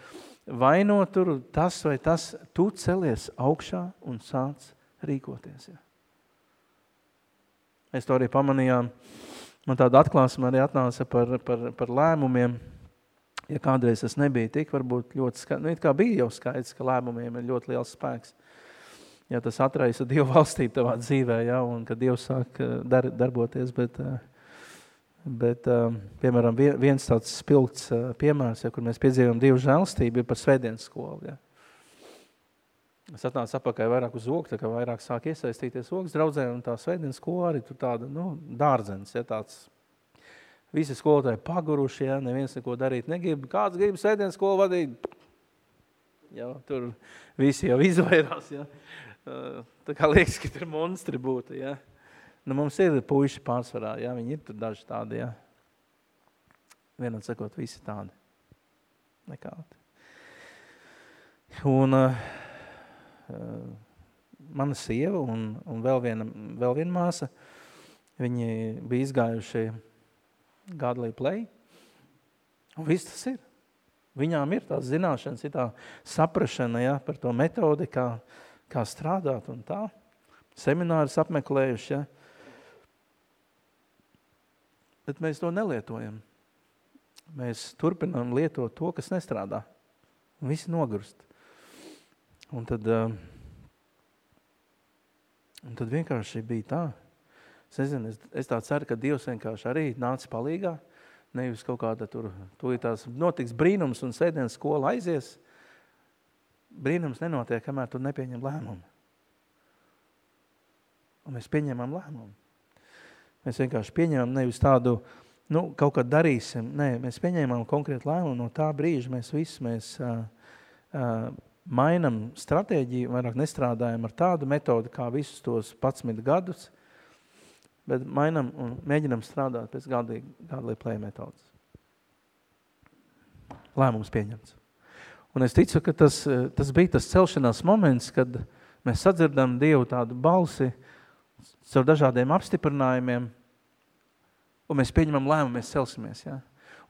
vainot tur tas vai tas, tu celies augšā un sāc rīkoties. Ja. Mēs to arī pamanījām. Man tāda atklāsuma arī atnāca par, par, par lēmumiem. Ja kādreiz tas nebija tik, varbūt ļoti skaidrs, nu, it kā bija jau skaidrs, ka lēmumiem ir ļoti liels spēks. Ja tas atraisa Dievu valstību tavā dzīvē, ja, un kad Dievs sāk eh, dar, darboties, bet uh, Bet, uh, piemēram, viens tāds spilgts uh, piemērs, ja, kur mēs piedzīvām Dievu žēlstību, ir par svētdienas skolu. Ja. Es atnācu apakaļ vairāk uz ogu, tā kā vairāk sāk iesaistīties ogas draudzē, un tā svētdienas skola arī tur tāda, nu, dārzens, ja, tāds visi skolotāji paguruši, ja, neviens neko darīt negrib. Kāds grib svētdienas skolu vadīt? Ja, tur visi jau <laughs> izvairās, ja. Uh, tā kā liekas, ka tur monstri būtu, ja. Nu, mums ir puiši pārsvarā, jā, viņi ir tur daži tādi, jā. Vienot sakot, visi tādi. Nekādi. Un uh, mana sieva un, un vēl, viena, vēl viena māsa, viņi bija izgājuši Godly Play, un viss tas ir. Viņām ir tās zināšanas, ir tā saprašana ja, par to metodi, kā, kā strādāt un tā. Seminārus apmeklējuši, ja, bet mēs to nelietojam. Mēs turpinām lietot to, kas nestrādā. Visi nogrust. Un tad, uh, un tad vienkārši bija tā. Es nezinu, es, es tā ceru, ka Dievs vienkārši arī nāca palīgā. Nevis kaut kāda tur, tur tās notiks brīnums un sēdienas skola aizies. Brīnums nenotiek, kamēr tu nepieņem lēmumu. Un mēs pieņemam lēmumu. Mēs vienkārši pieņēmām nevis tādu, nu, kaut kā darīsim. Nē, mēs pieņēmām konkrētu lēmumu. No tā brīža mēs visi mēs, uh, uh, mainam stratēģiju, vairāk nestrādājam ar tādu metodu, kā visus tos 11 gadus, bet mainam un mēģinam strādāt pēc godly play metodas. Lēmums pieņemts. Un es ticu, ka tas, tas bija tas celšanās moments, kad mēs sadzirdam Dievu tādu balsi caur dažādiem apstiprinājumiem, un mēs pieņemam lēmumu, mēs celsimies. Ja?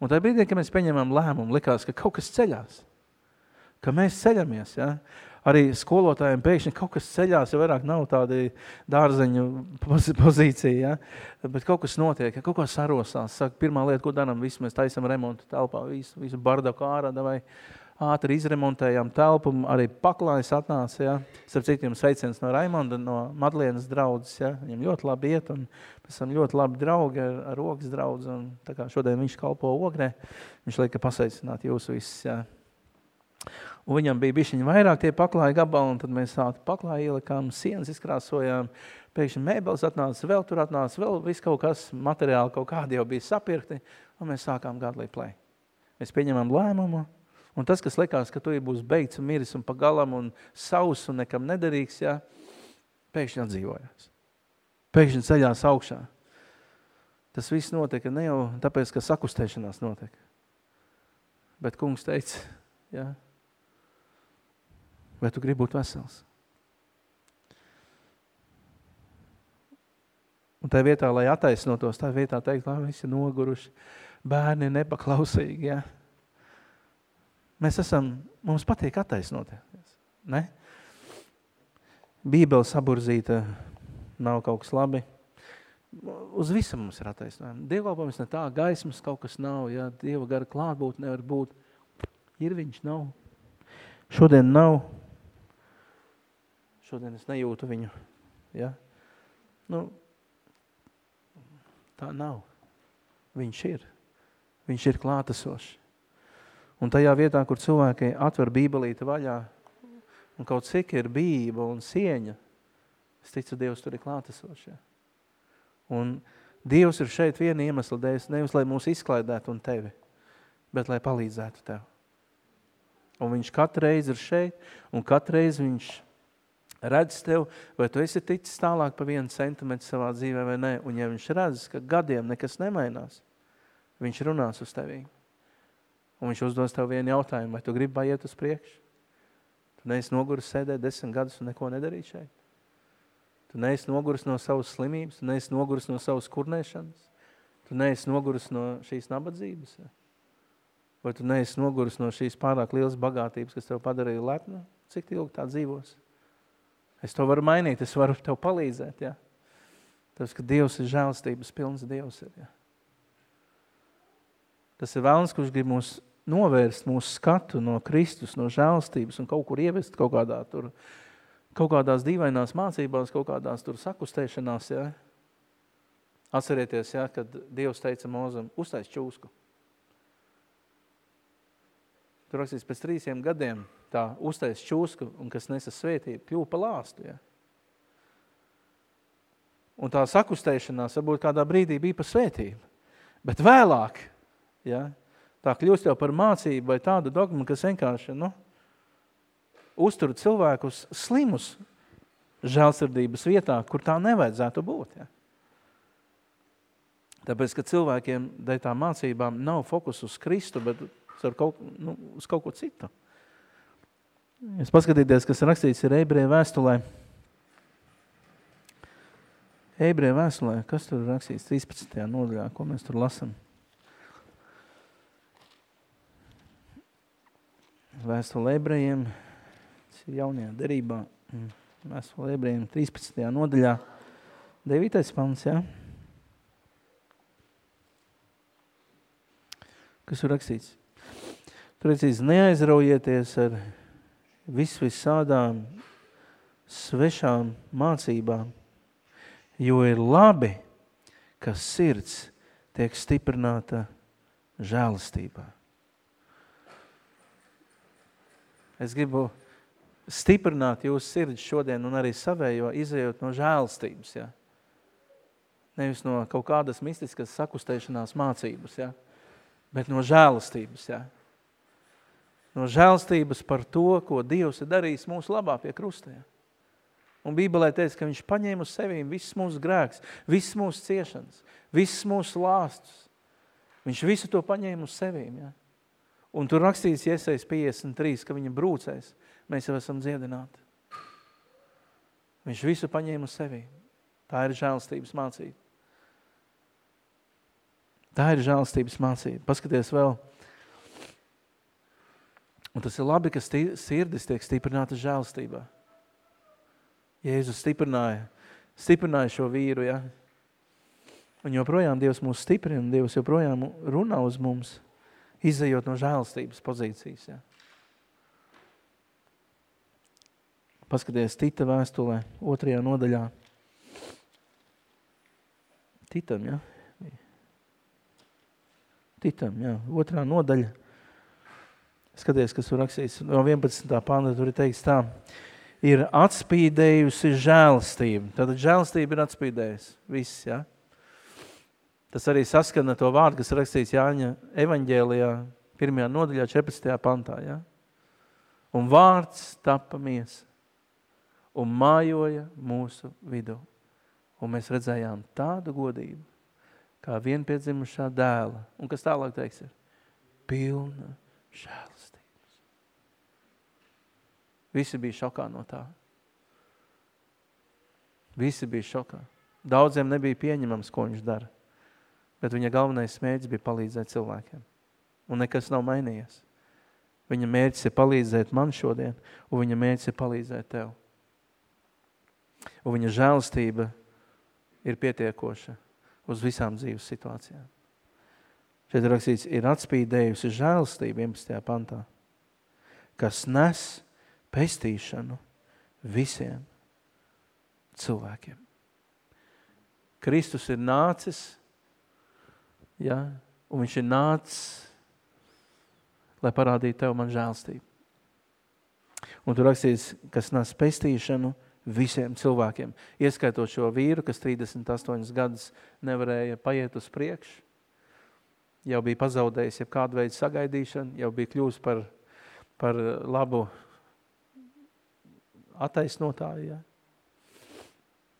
Un tajā brīdī, kad mēs pieņemam lēmumu, likās, ka kaut kas ceļās, ka mēs ceļamies. Ja? Arī skolotājiem pēkšņi kaut kas ceļās, jo vairāk nav tādi dārzeņu pozīcija, ja? bet kaut kas notiek, ja? kaut kas sarosās. Saka, pirmā lieta, ko darām, visu mēs taisam remontu telpā, visu, visu bardaku ārā, vai ātri izremontējām telpu, arī paklājas atnāca, ja. Starp citiem sveiciens no Raimonda, no Madlienas draudzes, ja. Viņam ļoti labi iet, un mēs esam ļoti labi draugi ar, ar Ogas draudzi, un tā kā šodien viņš kalpo Ogrē, viņš lieka pasveicināt jūs visus, ja. Un viņam bija bišķiņi vairāk tie paklāja gabali, un tad mēs tādu paklāju ielikām, sienas izkrāsojām, pēkšņi mēbeles atnāca, vēl tur atnāca, vēl viss kaut kas, materiāli kaut kādi jau bija sapirkti, un mēs sākām godly play. Mēs pieņemam lēmumu, Un tas, kas likās, ka tu būs beigts un miris un pagalam un savs un nekam nederīgs, jā, pēkšņi atdzīvojās. Pēkšņi ceļās augšā. Tas viss notika ne jau tāpēc, ka sakustēšanās notika. Bet kungs teica, jā, vai tu gribi būt vesels? Un tā vietā, lai attaisnotos, tā vietā teikt, lai visi noguruši, bērni nepaklausīgi, jā, Mēs esam, mums patīk attaisnoties, ne? Bībele saburzīta nav kaut kas labi. Uz visu mums ir attaisnojumi. Dievkalpojums ne tā, gaismas kaut kas nav, ja Dieva gara klātbūt nevar būt. Ir viņš nav. Šodien nav. Šodien es nejūtu viņu. Ja? Nu, tā nav. Viņš ir. Viņš ir klātesošs. Un tajā vietā, kur cilvēki atver bībelīti vaļā, un kaut cik ir bība un sieņa, es ticu, Dievs tur ir klātesošie. Un Dievs ir šeit viena iemesla dēļ, nevis lai mūs izklaidētu un tevi, bet lai palīdzētu tev. Un viņš katru reizi ir šeit, un katru reizi viņš redz tev, vai tu esi ticis tālāk pa vienu centimetru savā dzīvē vai ne. Un ja viņš redz, ka gadiem nekas nemainās, viņš runās uz tevī un viņš uzdos tev vienu jautājumu, vai tu gribi paiet uz priekšu? Tu neesi noguris sēdēt desmit gadus un neko nedarīt šeit? Tu neesi noguris no savas slimības, tu neesi noguris no savas kurnēšanas, tu neesi noguris no šīs nabadzības, vai tu neesi noguris no šīs pārāk lielas bagātības, kas tev padarīja lepnu? Cik ilgi tā dzīvos? Es to varu mainīt, es varu tev palīdzēt, ja? Tāpēc, ka Dievs ir žēlstības pilns Dievs ir, ja? Tas ir vēlns, kurš grib mūs novērst mūsu skatu no Kristus, no žēlstības un kaut kur ievest kaut kādā tur, kaut kādās dīvainās mācībās, kaut kādās tur sakustēšanās, ja? Atcerieties, ja, kad Dievs teica Mozam, uztais čūsku. Tur rakstīs pēc trīsiem gadiem tā uztais čūsku un kas nesa svētību, kļuva pa lāstu, ja? Un tā sakustēšanās varbūt kādā brīdī bija pa svētību. Bet vēlāk, ja, tā kļūst jau par mācību vai tādu dogmu, kas vienkārši, nu, uztur cilvēkus slimus žēlsirdības vietā, kur tā nevajadzētu būt. Ja? Tāpēc, ka cilvēkiem dēļ tā mācībām nav fokus uz Kristu, bet uz kaut, nu, uz kaut ko citu. Es paskatīties, kas rakstīts ir ebreja vēstulē. Ebreja vēstulē, kas tur rakstīts 13. nodaļā, ko mēs tur lasam? Vēstule ebrejiem, tas ir jaunajā derībā, mm. vēstule ebrejiem 13. nodaļā, 9. pants, jā? Kas ir rakstīts? Tur redzīs, neaizraujieties ar visu visādām svešām mācībām, jo ir labi, ka sirds tiek stiprināta žēlastībā. Es gribu stiprināt jūsu sirdi šodien un arī savējo izējot no žēlstības, ja? Nevis no kaut kādas mistiskas sakustēšanās mācības, ja? bet no žēlastības, ja? No žēlstības par to, ko Dievs ir darījis mūsu labā pie krustē. Un Bībelē teica, ka viņš paņēma uz sevīm visus mūsu grēks, visas mūsu ciešanas, visas mūsu lāstus. Viņš visu to paņēma uz sevīm. Ja? Un tur rakstīts iesaist 53, ka viņa brūcēs, mēs jau esam dziedināti. Viņš visu paņēma uz sevīm. Tā ir žēlstības mācība. Tā ir žēlstības mācība. Paskaties vēl. Un tas ir labi, ka sirdis tiek stiprināta žēlstībā. Jēzus stiprināja, stiprināja šo vīru, ja? Un joprojām Dievs mūs stiprina, Dievs joprojām runā uz mums, izējot no žēlstības pozīcijas. Ja? Paskaties Tita vēstulē, otrajā nodaļā. Titam, ja? Titam, jā, otrā nodaļa. Skaties, kas tur rakstīts no 11. pānta, tur ir teikts tā ir atspīdējusi žēlstība. Tātad žēlstība ir atspīdējusi. Viss, ja? Tas arī saskana to vārdu, kas rakstīts Jāņa evaņģēlijā, pirmajā nodaļā, 14. pantā. Ja? Un vārds tapa miesa un mājoja mūsu vidu. Un mēs redzējām tādu godību, kā vienpiedzimušā dēla. Un kas tālāk teiks ir? Pilna žēlstība. Visi bija šokā no tā. Visi bija šokā. Daudziem nebija pieņemams, ko viņš dara. Bet viņa galvenais mērķis bija palīdzēt cilvēkiem. Un nekas nav mainījies. Viņa mērķis ir palīdzēt man šodien, un viņa mērķis ir palīdzēt tev. Un viņa žēlstība ir pietiekoša uz visām dzīves situācijām. Šeit rakstīts, ir atspīdējusi žēlstība 11. pantā, kas nes pestīšanu visiem cilvēkiem. Kristus ir nācis, ja, un viņš ir nācis, lai parādītu tev man žēlstību. Un tur rakstīts, kas nes pestīšanu visiem cilvēkiem, ieskaitot šo vīru, kas 38 gadus nevarēja paiet uz priekšu, jau bija pazaudējis jau kādu veidu sagaidīšanu, jau bija kļūst par, par labu attaisnotāju. Ja?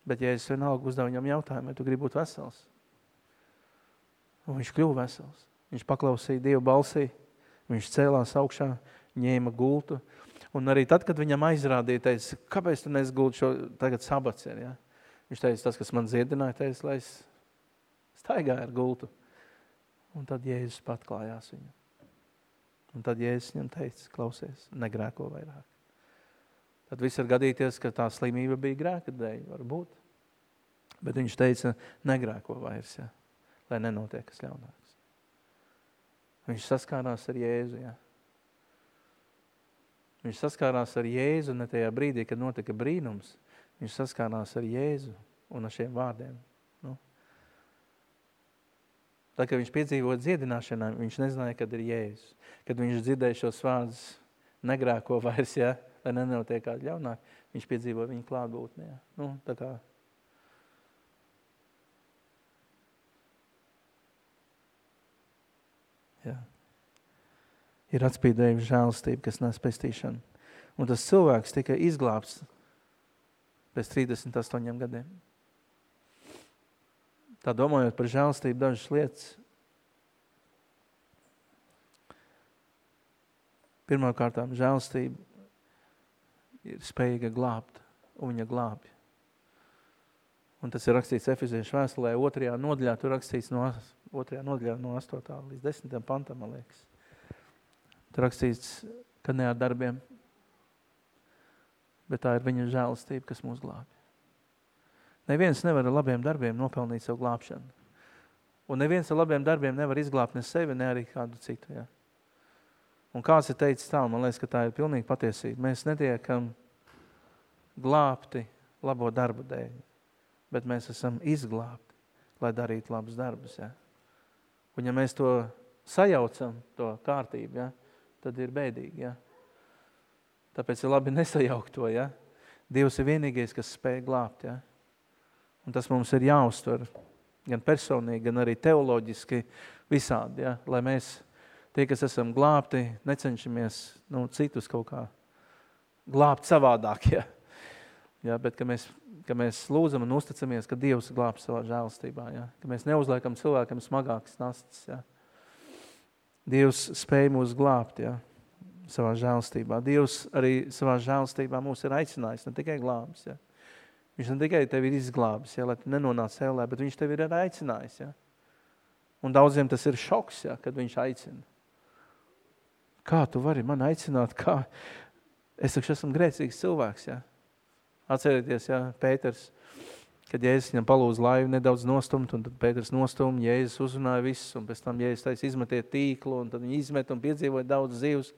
Bet ja es vienalga uzdevu viņam jautājumu, vai tu gribi būt vesels? Un viņš kļuva vesels. Viņš paklausīja Dievu balsī, viņš cēlās augšā, ņēma gultu. Un arī tad, kad viņam aizrādīja, teica, kāpēc tu nesgulti šo tagad sabats ir, ja? Viņš teica, tas, kas man dziedināja, teica, lai es staigāju ar gultu. Un tad Jēzus patklājās viņam. Un tad Jēzus viņam teica, klausies, negrēko vairāk. Tad viss var gadīties, ka tā slimība bija grēka dēļ, varbūt. Bet viņš teica, negrēko vairs, ja, lai nenotiek kas ļaunāks. Viņš saskārās ar Jēzu, ja. Viņš saskārās ar Jēzu ne tajā brīdī, kad notika brīnums. Viņš saskārās ar Jēzu un ar šiem vārdiem. Nu. Tā, kad viņš piedzīvoja dziedināšanā, viņš nezināja, kad ir Jēzus. Kad viņš dzirdēja šos vārdus, negrēko vairs, ja, lai nenotiek kāda ļaunāk, viņš piedzīvo viņu klātbūtnē. Nu, tā kā Jā. Ir atspīdējuma žēlastība, kas nes pestīšanu. Un tas cilvēks tika izglābts pēc 38 gadiem. Tā domājot par žēlastību dažas lietas. Pirmkārtām žēlastība ir spējīga glābt, un viņa glābj. Un tas ir rakstīts Efeziešu vēstulē, otrajā nodaļā, tur rakstīts no otrajā nodaļā no 8. līdz 10. pantam, man liekas. Tur rakstīts, ka ne ar darbiem, bet tā ir viņa žēlastība, kas mūs glābj. Neviens nevar ar labiem darbiem nopelnīt savu glābšanu. Un neviens ar labiem darbiem nevar izglābt ne sevi, ne arī kādu citu. Ja? Un kāds ir teicis tā, man liekas, ka tā ir pilnīgi patiesība. Mēs netiekam glābti labo darbu dēļ, bet mēs esam izglābti, lai darītu labus darbus. Ja? Un ja mēs to sajaucam, to kārtību, ja, tad ir bēdīgi. Ja? Tāpēc ir labi <laughs> nesajaukt to. Ja? Dievs ir vienīgais, kas spēj glābt. Ja? Un tas mums ir jāuztver gan personīgi, gan arī teoloģiski visādi, ja? lai mēs tie, kas esam glābti, necenšamies nu, citus kaut kā glābt savādāk. <laughs> Ja? Ja, bet, ka mēs, ka mēs lūdzam un uzticamies, ka Dievs glāb savā žēlstībā. Ja, ka mēs neuzliekam cilvēkam smagākas nastas. Ja. Dievs spēj mūs glābt, ja, savā žēlstībā. Dievs arī savā žēlstībā mūs ir aicinājis, ne tikai glābis. Ja. Viņš ne tikai tevi ir izglābis, ja, lai tu nenonāc ellē, bet viņš tevi ir aicinājis. Ja. Un daudziem tas ir šoks, ja, kad viņš aicina. Kā tu vari man aicināt? Kā? Es taču esmu grēcīgs cilvēks. Ja. Atcerieties, ja, Pēters, kad Jēzus viņam palūdz laivu nedaudz nostumt, un tad Pēters nostum, Jēzus uzrunāja visus, un pēc tam Jēzus taisa izmetiet tīklu, un tad viņi izmet un piedzīvoja daudz zivs,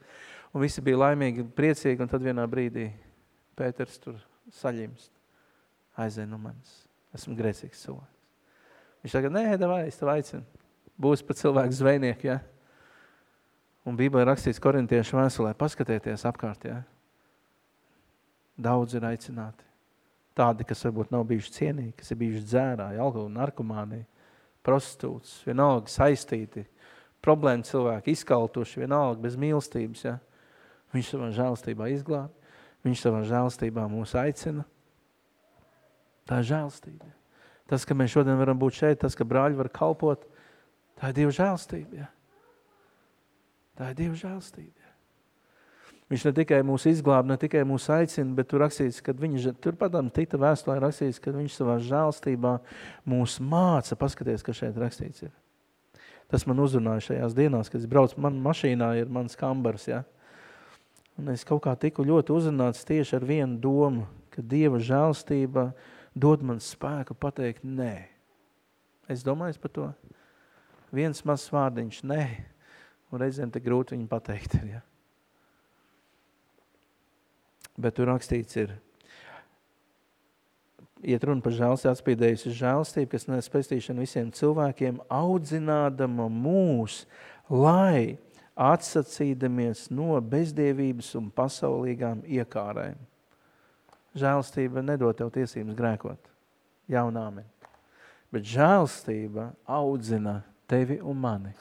un visi bija laimīgi, priecīgi, un tad vienā brīdī Pēters tur saļimst. Aizēj no manis. Esmu grēcīgs cilvēks. Viņš tagad, nē, davai, es tev aicinu. Būs pat cilvēks zvejnieki, ja? Un Bībelē rakstīts korintiešu vēstulē, paskatieties apkārt, ja? Daudz ir aicināti. Tādi, kas varbūt nav bijuši cienīgi, kas ir bijuši dzērāji, alkoholi, narkomānija, prostitūts, vienalga saistīti, problēma cilvēki, izkaltuši, vienalga bez mīlestības. Ja? Viņš savā žēlstībā izglāb, viņš savā žēlstībā mūs aicina. Tā ir žēlstība. Tas, ka mēs šodien varam būt šeit, tas, ka brāļi var kalpot, tā ir Dieva žēlstība. Ja? Tā ir Dieva žēlstība. Viņš ne tikai mūs izglāb, ne tikai mūs aicina, bet tur rakstīts, ka viņš, tur padām tita vēstulē rakstīts, ka viņš savā žēlstībā mūs māca, paskaties, ka šeit rakstīts ir. Tas man uzrunāja šajās dienās, kad es braucu, man mašīnā ir mans kambars, ja? Un es kaut kā tiku ļoti uzrunāts tieši ar vienu domu, ka Dieva žēlstība dod man spēku pateikt nē. Es domāju par to. Viens mazs vārdiņš, nē, un reizēm te grūti viņu pateikt. Ja? Bet tur rakstīts ir, iet runa par žēlstību, atspīdējusi žēlstību, kas nes pestīšanu visiem cilvēkiem, audzinādama mūs, lai atsacīdamies no bezdievības un pasaulīgām iekārēm. Žēlstība nedod tev tiesības grēkot. Jaunāmen. Bet žēlstība audzina tevi un mani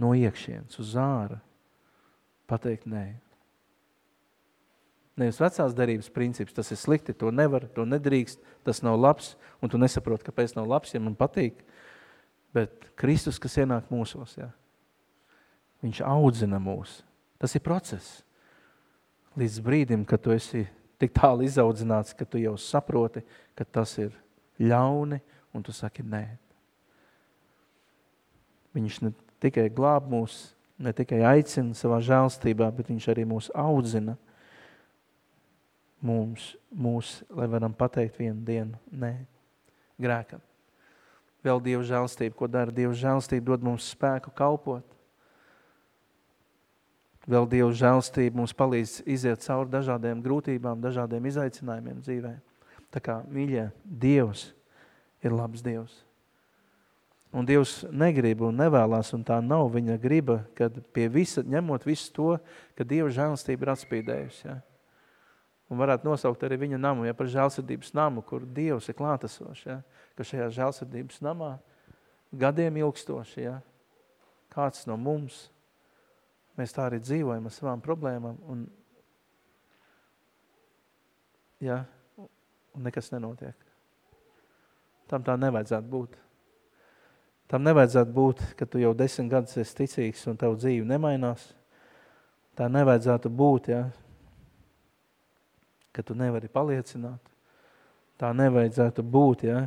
no iekšienes uz āra pateikt nē. Nevis vecās darības princips, tas ir slikti, to nevar, to nedrīkst, tas nav labs, un tu nesaproti, kāpēc nav labs, ja man patīk. Bet Kristus, kas ienāk mūsos, ja, viņš audzina mūs. Tas ir process. Līdz brīdim, kad tu esi tik tālu izaudzināts, ka tu jau saproti, ka tas ir ļauni, un tu saki nē. Viņš ne tikai glāb mūs, ne tikai aicina savā žēlstībā, bet viņš arī mūs audzina mums, mūs, lai varam pateikt vienu dienu, nē, grēkam. Vēl Dieva žēlstība, ko dara Dieva žēlstība, dod mums spēku kalpot. Vēl Dieva žēlstība mums palīdz iziet cauri dažādiem grūtībām, dažādiem izaicinājumiem dzīvē. Tā kā, mīļie, Dievs ir labs Dievs. Un Dievs negrib un nevēlās, un tā nav viņa griba, kad pie visa, ņemot visu to, ka Dieva žēlstība ir atspīdējusi. Ja? Un varētu nosaukt arī viņa namu, ja par žēlsirdības namu, kur Dievs ir klātesoši, ja? ka šajā žēlsirdības namā gadiem ilgstoši, ja? kāds no mums, mēs tā arī dzīvojam ar savām problēmām, un, ja? un nekas nenotiek. Tam tā nevajadzētu būt. Tam nevajadzētu būt, ka tu jau desmit gadus esi ticīgs un tavu dzīvi nemainās. Tā nevajadzētu būt, ja, ka tu nevari paliecināt. Tā nevajadzētu būt, ja.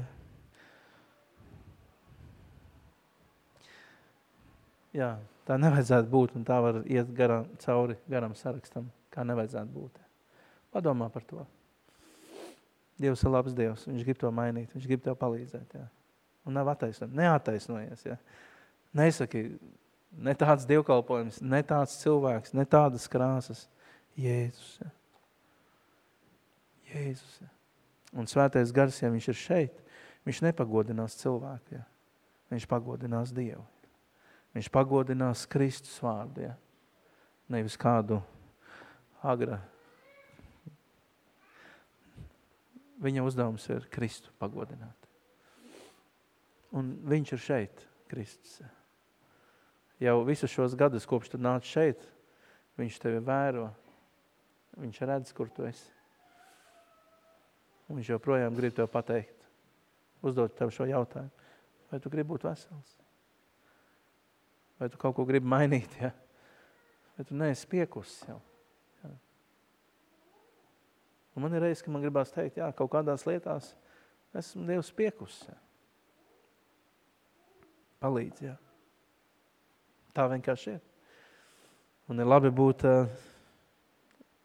Jā, tā nevajadzētu būt, un tā var iet garam, cauri garam sarakstam, kā nevajadzētu būt. Padomā par to. Dievs ir labs Dievs, viņš grib to mainīt, viņš grib tev palīdzēt, jā un nav attaisnojums. Neattaisnojies. Ja? Nesaki, ne tāds dievkalpojums, ne tāds cilvēks, ne tādas krāsas. Jēzus. Ja? Jēzus. Ja? Un svētais gars, ja viņš ir šeit, viņš nepagodinās cilvēku. Ja? Viņš pagodinās Dievu. Viņš pagodinās Kristus vārdu. Ja? Nevis kādu agra. Viņa uzdevums ir Kristu pagodināt. Un viņš ir šeit, Kristus. Jau visus šos gadus, kopš tu nāc šeit, viņš tevi vēro. Viņš redz, kur tu esi. Un viņš joprojām grib tev pateikt, uzdot tev šo jautājumu. Vai tu gribi būt vesels? Vai tu kaut ko gribi mainīt, ja? Vai tu neesi piekusis jau? Ja? Un man ir reiz, ka man gribās teikt, jā, kaut kādās lietās esmu Dievs piekusis. Ja? Palīdz, jā. Tā vienkārši ir. Un ir labi būt uh,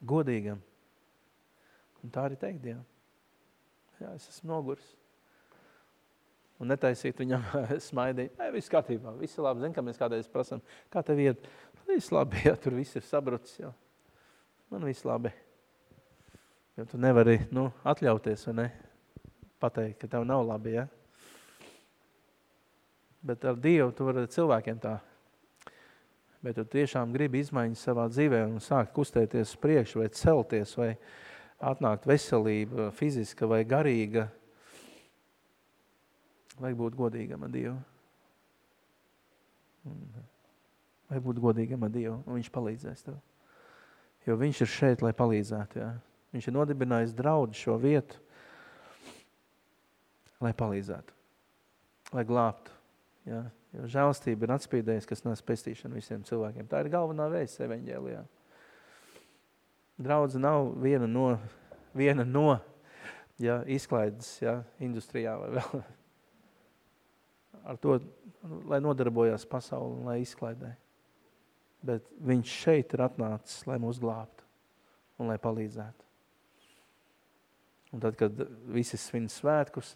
godīgam. Un tā arī teikt, jā. Jā, es esmu noguris. Un netaisīt viņam <laughs> smaidīt. Nē, viss kārtībā, viss ir labi. Zin, kā mēs kādreiz prasam, kā tev iet? Viss labi, <laughs> jā, tur viss ir sabrucis, jā. Man viss labi. Jo tu nevari, nu, atļauties, vai ne? Pateikt, ka tev nav labi, jā. Bet ar Dievu tu vari cilvēkiem tā bet tu tiešām gribi izmaiņas savā dzīvē un sākt kustēties priekš vai celties vai atnākt veselība, fiziska vai garīga, vajag būt godīgam ar Dievu. Vajag būt godīgam ar Dievu, un viņš palīdzēs tev. Jo viņš ir šeit, lai palīdzētu. Jā. Viņš ir nodibinājis draudu šo vietu, lai palīdzētu, lai glābtu. Jā. Jo žēlstība ir atspīdējis, kas nes pestīšanu visiem cilvēkiem. Tā ir galvenā vēsts evaņģēlijā. Draudze nav viena no, viena no ja, izklaides ja, industrijā vai vēl. Ar to, lai nodarbojās pasauli un lai izklaidē. Bet viņš šeit ir atnācis, lai mūs glābtu un lai palīdzētu. Un tad, kad visi svin svētkus,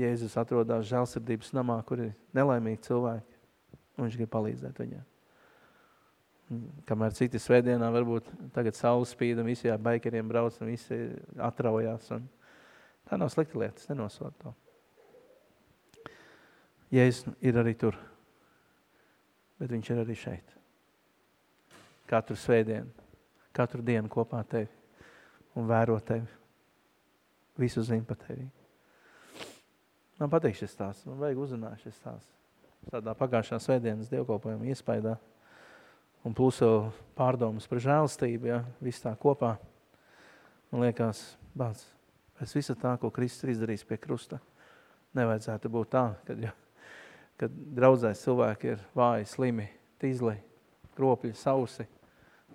Jēzus atrodas žēlsirdības namā, kur ir nelaimīgi cilvēki, un viņš grib palīdzēt viņiem. Kamēr citi svētdienā varbūt tagad saules spīd un visi jā, baikeriem brauc un visi atraujās. Un tā nav slikta lieta, es nenosot to. Jēzus ir arī tur, bet viņš ir arī šeit. Katru svētdienu, katru dienu kopā tevi un vēro tevi Visu zinu par tevi. Man patīk šis stāsts. Man vajag uzrunāt šis stāsts. Tādā pagājušā svētdienas dievkalpojuma iespaidā. Un plus vēl pārdomas par žēlstību, ja, viss tā kopā. Man liekas, bāc, pēc visa tā, ko Kristus ir izdarījis pie krusta, nevajadzētu būt tā, kad, ja, kad draudzēs cilvēki ir vāji, slimi, tīzli, kropļi, sausi,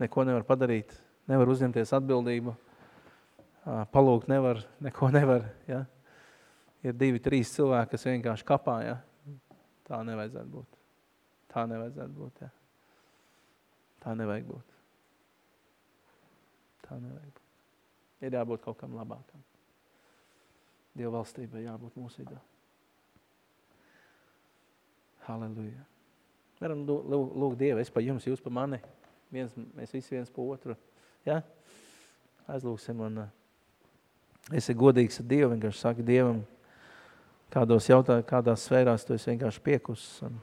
neko nevar padarīt, nevar uzņemties atbildību – palūgt nevar, neko <laughs> nevar, ja? Ir divi, trīs cilvēki, kas vienkārši kapā, ja? Tā nevajadzētu būt. Tā nevajadzētu būt, ja? Tā nevajag būt. Tā nevajag būt. Ir jābūt kaut kam labākam. Dieva valstībai jābūt mūsu vidū. Halleluja. Varam lūgt Dievu, es pa jums, jūs pa mani. Viens, mēs visi viens pa otru. Ja? Aizlūksim un uh, esi godīgs ar Dievu, vienkārši saki Dievam, kādos jautājumos, kādās sfērās tu esi vienkārši piekusis. Un,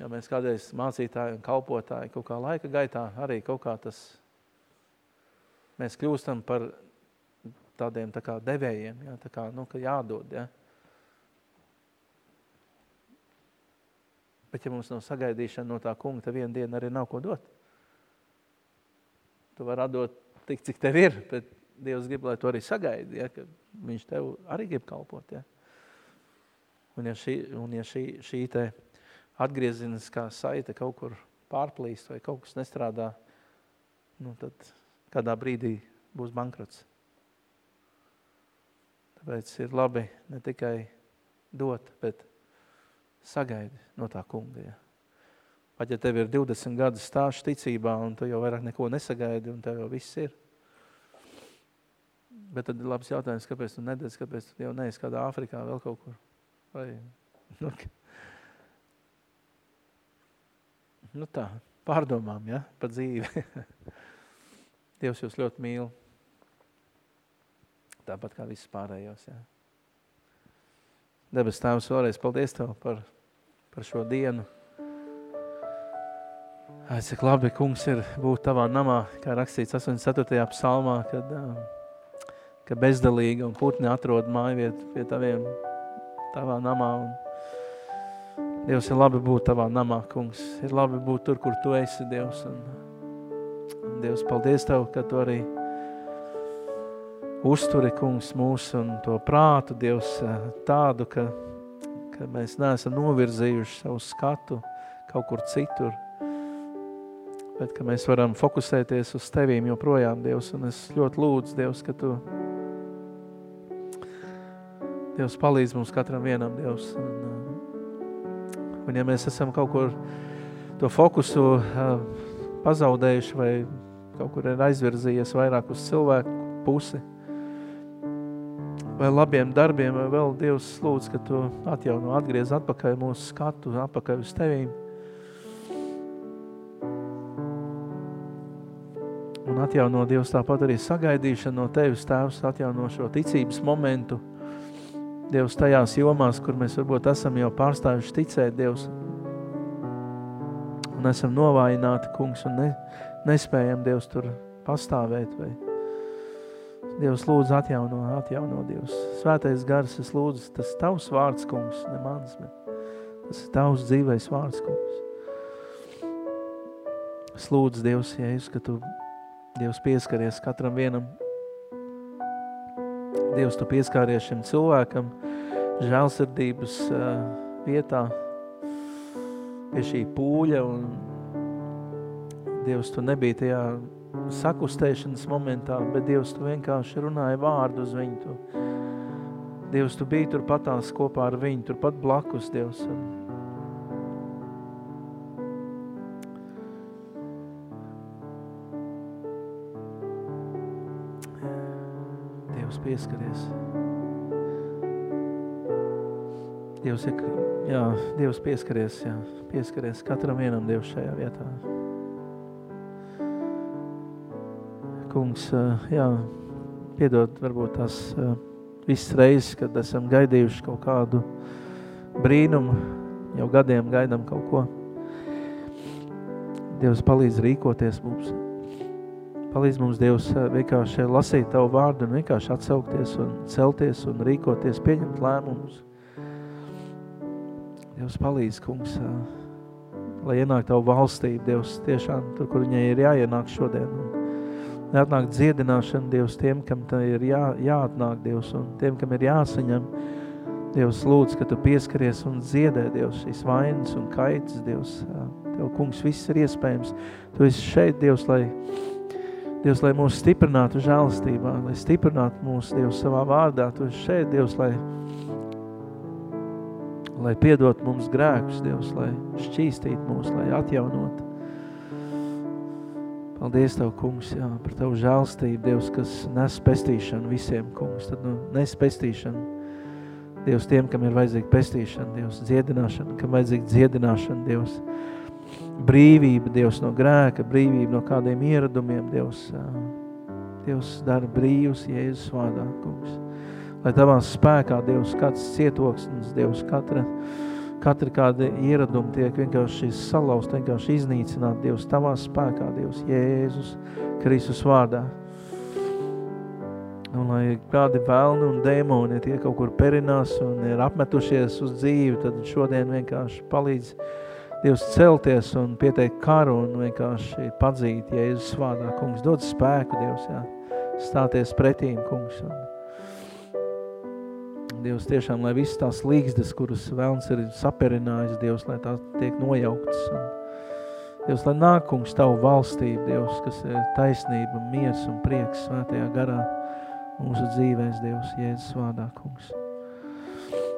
ja mēs kādreiz mācītāji un kalpotāji kaut kā laika gaitā arī kaut kā tas, mēs kļūstam par tādiem tā kā devējiem, ja, tā kā, nu, ka jādod, ja. Bet ja mums nav sagaidīšana no tā kunga, tad vienu dienu arī nav ko dot. Tu vari atdot tik, cik tev ir, bet Dievs grib, lai tu arī sagaidi, ja, ka viņš tev arī grib kalpot. Ja. Un ja šī, un ja šī, šī te atgrieziniskā saite kaut kur pārplīst vai kaut kas nestrādā, nu tad kādā brīdī būs bankrots. Tāpēc ir labi ne tikai dot, bet sagaidi no tā kunga. Ja. Pat ja tev ir 20 gadu stāsts ticībā un tu jau vairāk neko nesagaidi un tev jau viss ir, Bet tad ir labs jautājums, kāpēc tu nededz, kāpēc tu jau neesi kādā Āfrikā vēl kaut kur. Vai, nu, nu tā, pārdomām, ja, par dzīvi. <laughs> Dievs jūs ļoti mīl. Tāpat kā visus pārējos, ja. Debes tēvs vēlreiz paldies Tev par, par šo dienu. Ai, cik labi, kungs, ir būt Tavā namā, kā rakstīts 84. psalmā, kad... Uh, ka bezdalīga un putni atrod māju vietu pie taviem, tavā namā. Un Dievs, ir labi būt tavā namā, kungs. Ir labi būt tur, kur tu esi, Dievs. Un, Dievs, paldies Tev, ka tu arī uzturi, kungs, mūsu un to prātu, Dievs, tādu, ka, ka mēs neesam novirzījuši savu skatu kaut kur citur, bet ka mēs varam fokusēties uz Tevīm joprojām, Dievs, un es ļoti lūdzu, Dievs, ka Tu, Dievs, palīdz mums katram vienam, Dievs, un, un ja mēs esam kaut kur to fokusu pazaudējuši vai kaut kur ir aizvirzījies vairāk uz cilvēku pusi, vai labiem darbiem, vai vēl Dievs lūdz, ka Tu atjauno, atgriez atpakaļ mūsu skatu, atpakaļ uz Tevīm. Un atjauno Dievs tāpat arī sagaidīšanu no Tevis, Tēvs, atjauno šo ticības momentu, Dievs tajās jomās, kur mēs varbūt esam jau pārstājuši ticēt, Dievs, un esam novājināti, kungs, un ne, nespējam, Dievs, tur pastāvēt, vai Dievs lūdzu atjauno, atjauno Dievs. Svētais gars, es lūdzu, tas tavs vārds, kungs, ne mans, bet tas ir tavs dzīvais vārds, kungs. Es lūdzu, Dievs, Jēzus, ka tu, Dievs, pieskaries katram vienam. Dievs, tu pieskāries šim cilvēkam žēlsirdības uh, vietā pie šī pūļa un Dievs, tu nebija tajā sakustēšanas momentā, bet Dievs, tu vienkārši runāji vārdu uz viņu. Tu, Dievs, tu biji tur patās kopā ar viņu, tur pat blakus, Dievs. Dievs pieskaries. Dievs, jā, Dievs pieskaries, jā, pieskaries katram vienam Dievs šajā vietā. kungs, jā, piedod varbūt tās visas reizes, kad esam gaidījuši kaut kādu brīnumu, jau gadiem gaidām kaut ko. Dievs palīdz rīkoties mums. Palīdz mums, Dievs, vienkārši lasīt Tavu vārdu un vienkārši atsaukties un celties un rīkoties, pieņemt lēmumus. Dievs palīdz, kungs, lai ienāk Tavu valstību, Dievs, tiešām tur, kur viņai ir jāienāk šodien. Un atnāk dziedināšana, Dievs, tiem, kam tā ir jā, jāatnāk, Dievs, un tiem, kam ir jāsaņem. Dievs, lūdz, ka Tu pieskaries un dziedē, Dievs, šīs vainas un kaitas, Dievs. Tev, kungs, viss ir iespējams. Tu esi šeit, Dievs, lai, Dievs, lai mūs stiprinātu žēlastībā, lai stiprinātu mūs, Dievs, savā vārdā. Tu esi šeit, Dievs, lai, lai piedot mums grēkus, Dievs, lai šķīstīt mūs, lai atjaunot. Paldies Tev, kungs, jā, par Tavu žēlstību, Dievs, kas nes pestīšanu visiem, kungs, tad nu, nes pestīšanu. Dievs, tiem, kam ir vajadzīga pestīšana, Dievs, dziedināšana, kam vajadzīga dziedināšana, Dievs, brīvība, Dievs, no grēka, brīvība no kādiem ieradumiem, Dievs, Dievs dara brīvus Jēzus vārdā, kungs. Lai Tavā spēkā, Dievs, kāds cietoksnis, Dievs, katra, Katra kāda ieraduma tiek vienkārši salaust, vienkārši iznīcināt Dievs tavā spēkā, Dievs, Jēzus Kristus vārdā. Un lai kādi vēlni un dēmoni tie kaut kur perinās un ir apmetušies uz dzīvi, tad šodien vienkārši palīdz Dievs celties un pieteikt karu un vienkārši padzīt Jēzus vārdā. Kungs, dod spēku, Dievs, jā. Stāties pretīm, kungs. Un Dievs, tiešām, lai visas tās līgzdes, kuras vēlns ir saperinājis, Dievs, lai tās tiek nojauktas. Un, Dievs, lai nāk, kungs, tavu valstību, Dievs, kas ir taisnība, miers un prieks svētajā garā mūsu dzīvēs, Dievs, Jēzus vārdā, kungs.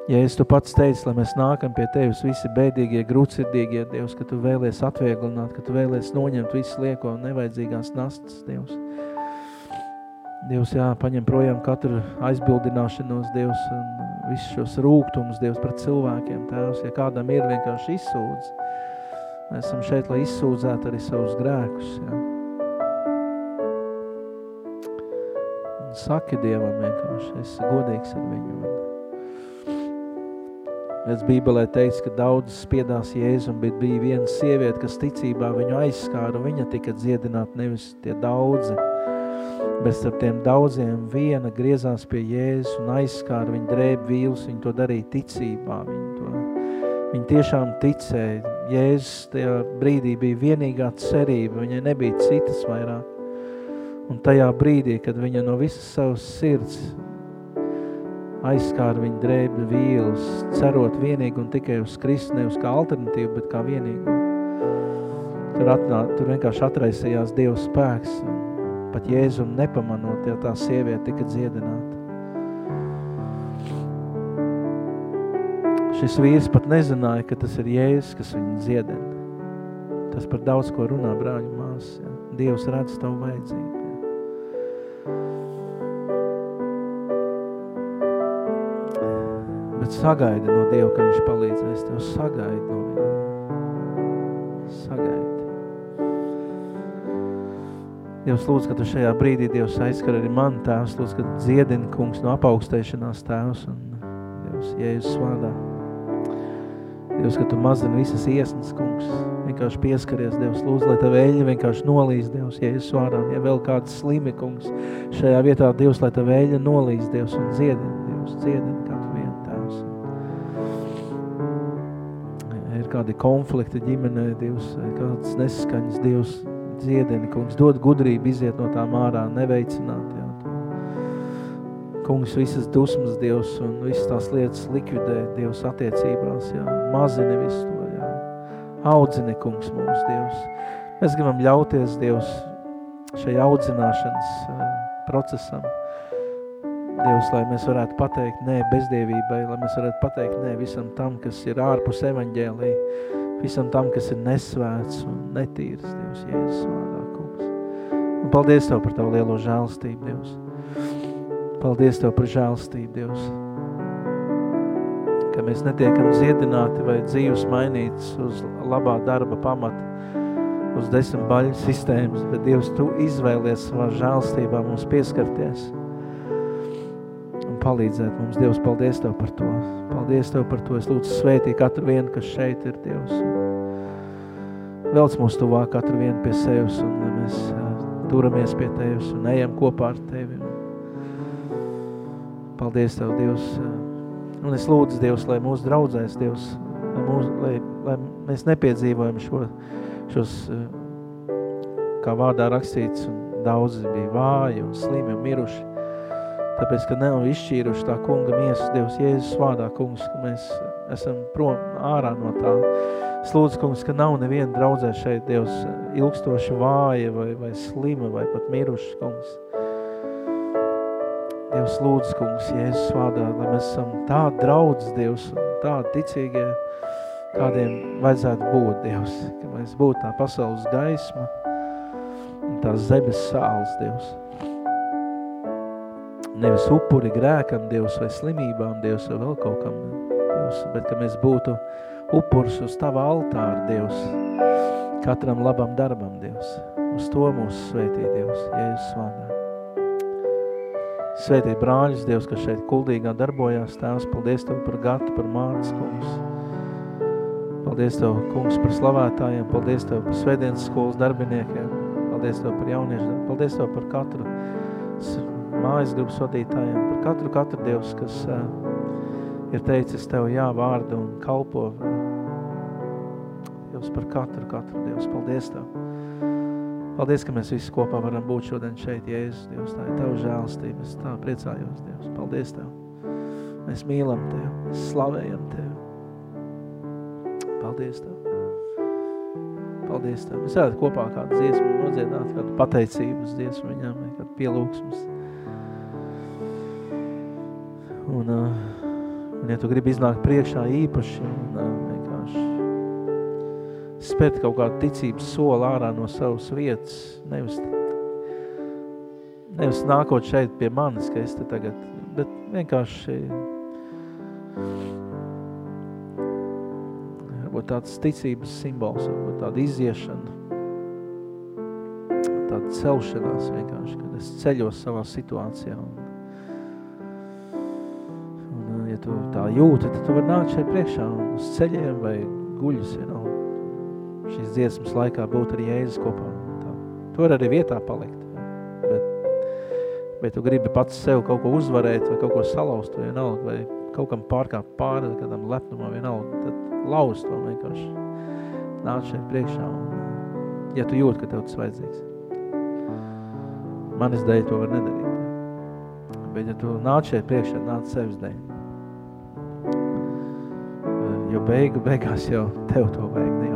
Jēzus, tu pats teici, lai mēs nākam pie Tevis visi bēdīgie, grūtsirdīgie, Dievs, ka Tu vēlies atvieglināt, ka Tu vēlies noņemt visu lieko un nevajadzīgās nastas, Dievs. Dievs, jā, paņem projām katru aizbildināšanos, Dievs, un visus šos rūgtumus, Dievs, pret cilvēkiem, Tēvs, ja kādam ir vienkārši izsūdz, mēs esam šeit, lai izsūdzētu arī savus grēkus, jā. Un saki Dievam vienkārši, esi godīgs ar viņu. Mēs Bībelē teica, ka daudz spiedās Jēzum, bet bija viena sieviete, kas ticībā viņu aizskāra, viņa tika dziedināta, nevis tie daudzi bet starp tiem daudziem viena griezās pie Jēzus un aizskāra viņa drēb vīlus, viņa to darīja ticībā, viņa to, viņa tiešām ticēja, Jēzus tajā brīdī bija vienīgā cerība, viņai nebija citas vairāk, Un tajā brīdī, kad viņa no visas savas sirds aizskāra viņa drēbļu vīlus, cerot vienīgi un tikai uz Kristu, nevis kā alternatīvu, bet kā vienīgo. Tur, atnā, tur vienkārši atraisījās Dieva spēks, pat Jēzum nepamanot, ja tā sieviete tika dziedināta. Šis vīrs pat nezināja, ka tas ir Jēzus, kas viņu dziedina. Tas par daudz ko runā brāļu mās. Ja. Dievs redz tavu vajadzību. Bet sagaidi no Dieva, ka viņš palīdzēs tev. Sagaidi no viņa. Sagaidi. Dievs lūdz, ka tu šajā brīdī Dievs aizskar arī man tēvs. Lūdz, ka dziedini kungs no apaugstēšanās tēvs un Dievs Jēzus vārdā. Dievs, ka tu mazini visas iesnas, kungs. Vienkārši pieskaries, Dievs, lūdzu, lai tev eļļa vienkārši nolīst, Dievs, Jēzus vārdā. Ja vēl kāds slimi, kungs, šajā vietā, Dievs, lai tev eļļa nolīst, Dievs, un dziedini, Dievs, dziedini kādi konflikti ģimenē, Dievs, kādas nesaskaņas, Dievs, dziedini, kungs, dod gudrību iziet no tām ārā, neveicināt, jā. Kungs, visas dusmas, Dievs, un visas tās lietas likvidē, Dievs, attiecībās, jā. Mazini visu to, jā. Audzini, kungs, mums, Dievs. Mēs gribam ļauties, Dievs, šai audzināšanas uh, procesam. Dievs, lai mēs varētu pateikt nē bezdievībai, lai mēs varētu pateikt nē visam tam, kas ir ārpus evaņģēlī, visam tam, kas ir nesvēts un netīrs, Dievs, Jēzus vārdā, kungs. Un paldies Tev par Tavu lielo žēlstību, Dievs. Paldies Tev par žēlstību, Dievs. Ka mēs netiekam ziedināti vai dzīves mainītas uz labā darba pamata, uz desmit baļu sistēmas, bet Dievs, Tu izvēlies savā žēlstībā mums pieskarties un palīdzēt mums. Dievs, paldies Tev par to. Paldies Tev par to. Es lūdzu svētī katru vienu, kas šeit ir, Dievs. Velc mūs tuvāk katru vienu pie sevis un lai mēs turamies pie Tevis un ejam kopā ar Tevi. Paldies Tev, Dievs. Un es lūdzu, Dievs, lai mūsu draudzēs, Dievs, lai, mūs, lai, lai mēs nepiedzīvojam šo, šos, kā vārdā rakstīts, un daudzi bija vāji un slimi un miruši. Tāpēc, ka nav izšķīruši tā kunga miesas, Dievs, Jēzus vārdā, kungs, ka mēs esam prom ārā no tā. Es lūdzu, kungs, ka nav neviena draudzē šeit, Dievs, ilgstoši vāja vai, vai slima vai pat miruši, kungs. Dievs lūdzu, kungs, Jēzus vārdā, lai mēs esam tādi draudz, Dievs, tādi ticīgie, kādiem vajadzētu būt, Dievs, ka mēs būtu tā pasaules gaisma un tās zemes sāls, Dievs. Nevis upuri grēkam, Dievs, vai slimībām, Dievs, vai vēl kaut kam, Dievs, bet ka mēs būtu upurs uz tava altāra, Dievs, katram labam darbam, Dievs. Uz to mūsu svētī, Dievs, Jēzus vārdā. Svētī brāļus, Dievs, kas šeit kuldīgā darbojās, Tēvs, paldies Tev par Gatu, par Mārtas, kungs. Paldies Tev, kungs, par slavētājiem, paldies Tev par svētdienas skolas darbiniekiem, paldies Tev par jauniešu, paldies Tev par katru mājas grupas vadītājiem, par katru, katru Dievs, kas uh, ir teicis Tev jā vārdu un kalpo. Dievs, par katru, katru Dievs, paldies Tev. Paldies, ka mēs visi kopā varam būt šodien šeit, Jēzus, Dievs, tā ir Tavu žēlstība, es tā priecājos, Dievs, paldies Tev. Mēs mīlam Tev, mēs slavējam Tev. Paldies Tev. Paldies Tev. Mēs varētu kopā kādu dziesmu nodziedāt, kādu pateicības dziesmu viņam, kādu pielūgsmus. Un, un ja tu gribi iznākt priekšā īpaši un vienkārši spērt kaut kādu ticības soli ārā no savas vietas, nevis, nevis nākot šeit pie manis, ka es te tagad, bet vienkārši varbūt tāds ticības simbols, varbūt tāda iziešana, tāda celšanās vienkārši, kad es ceļos savā situācijā un tu tā jūti, tad tu vari nākt šeit priekšā uz ceļiem vai guļus, ja nav šīs dziesmas laikā būt ar Jēzus kopā. Tā. Tu vari arī vietā palikt, ja. bet, bet tu gribi pats sev kaut ko uzvarēt vai kaut ko salauzt, vai vienalga, vai kaut kam pārkāpt pāri, kādam lepnumam vienalga, tad lauz to vienkārši. Nāc šeit priekšā un, ja tu jūti, ka tev tas vajadzīgs. manis dēļ to var nedarīt. Bet ja tu nāc šeit priekšā, nāc sevis dēļ. Jo beigu, beigās jau tev to vajag,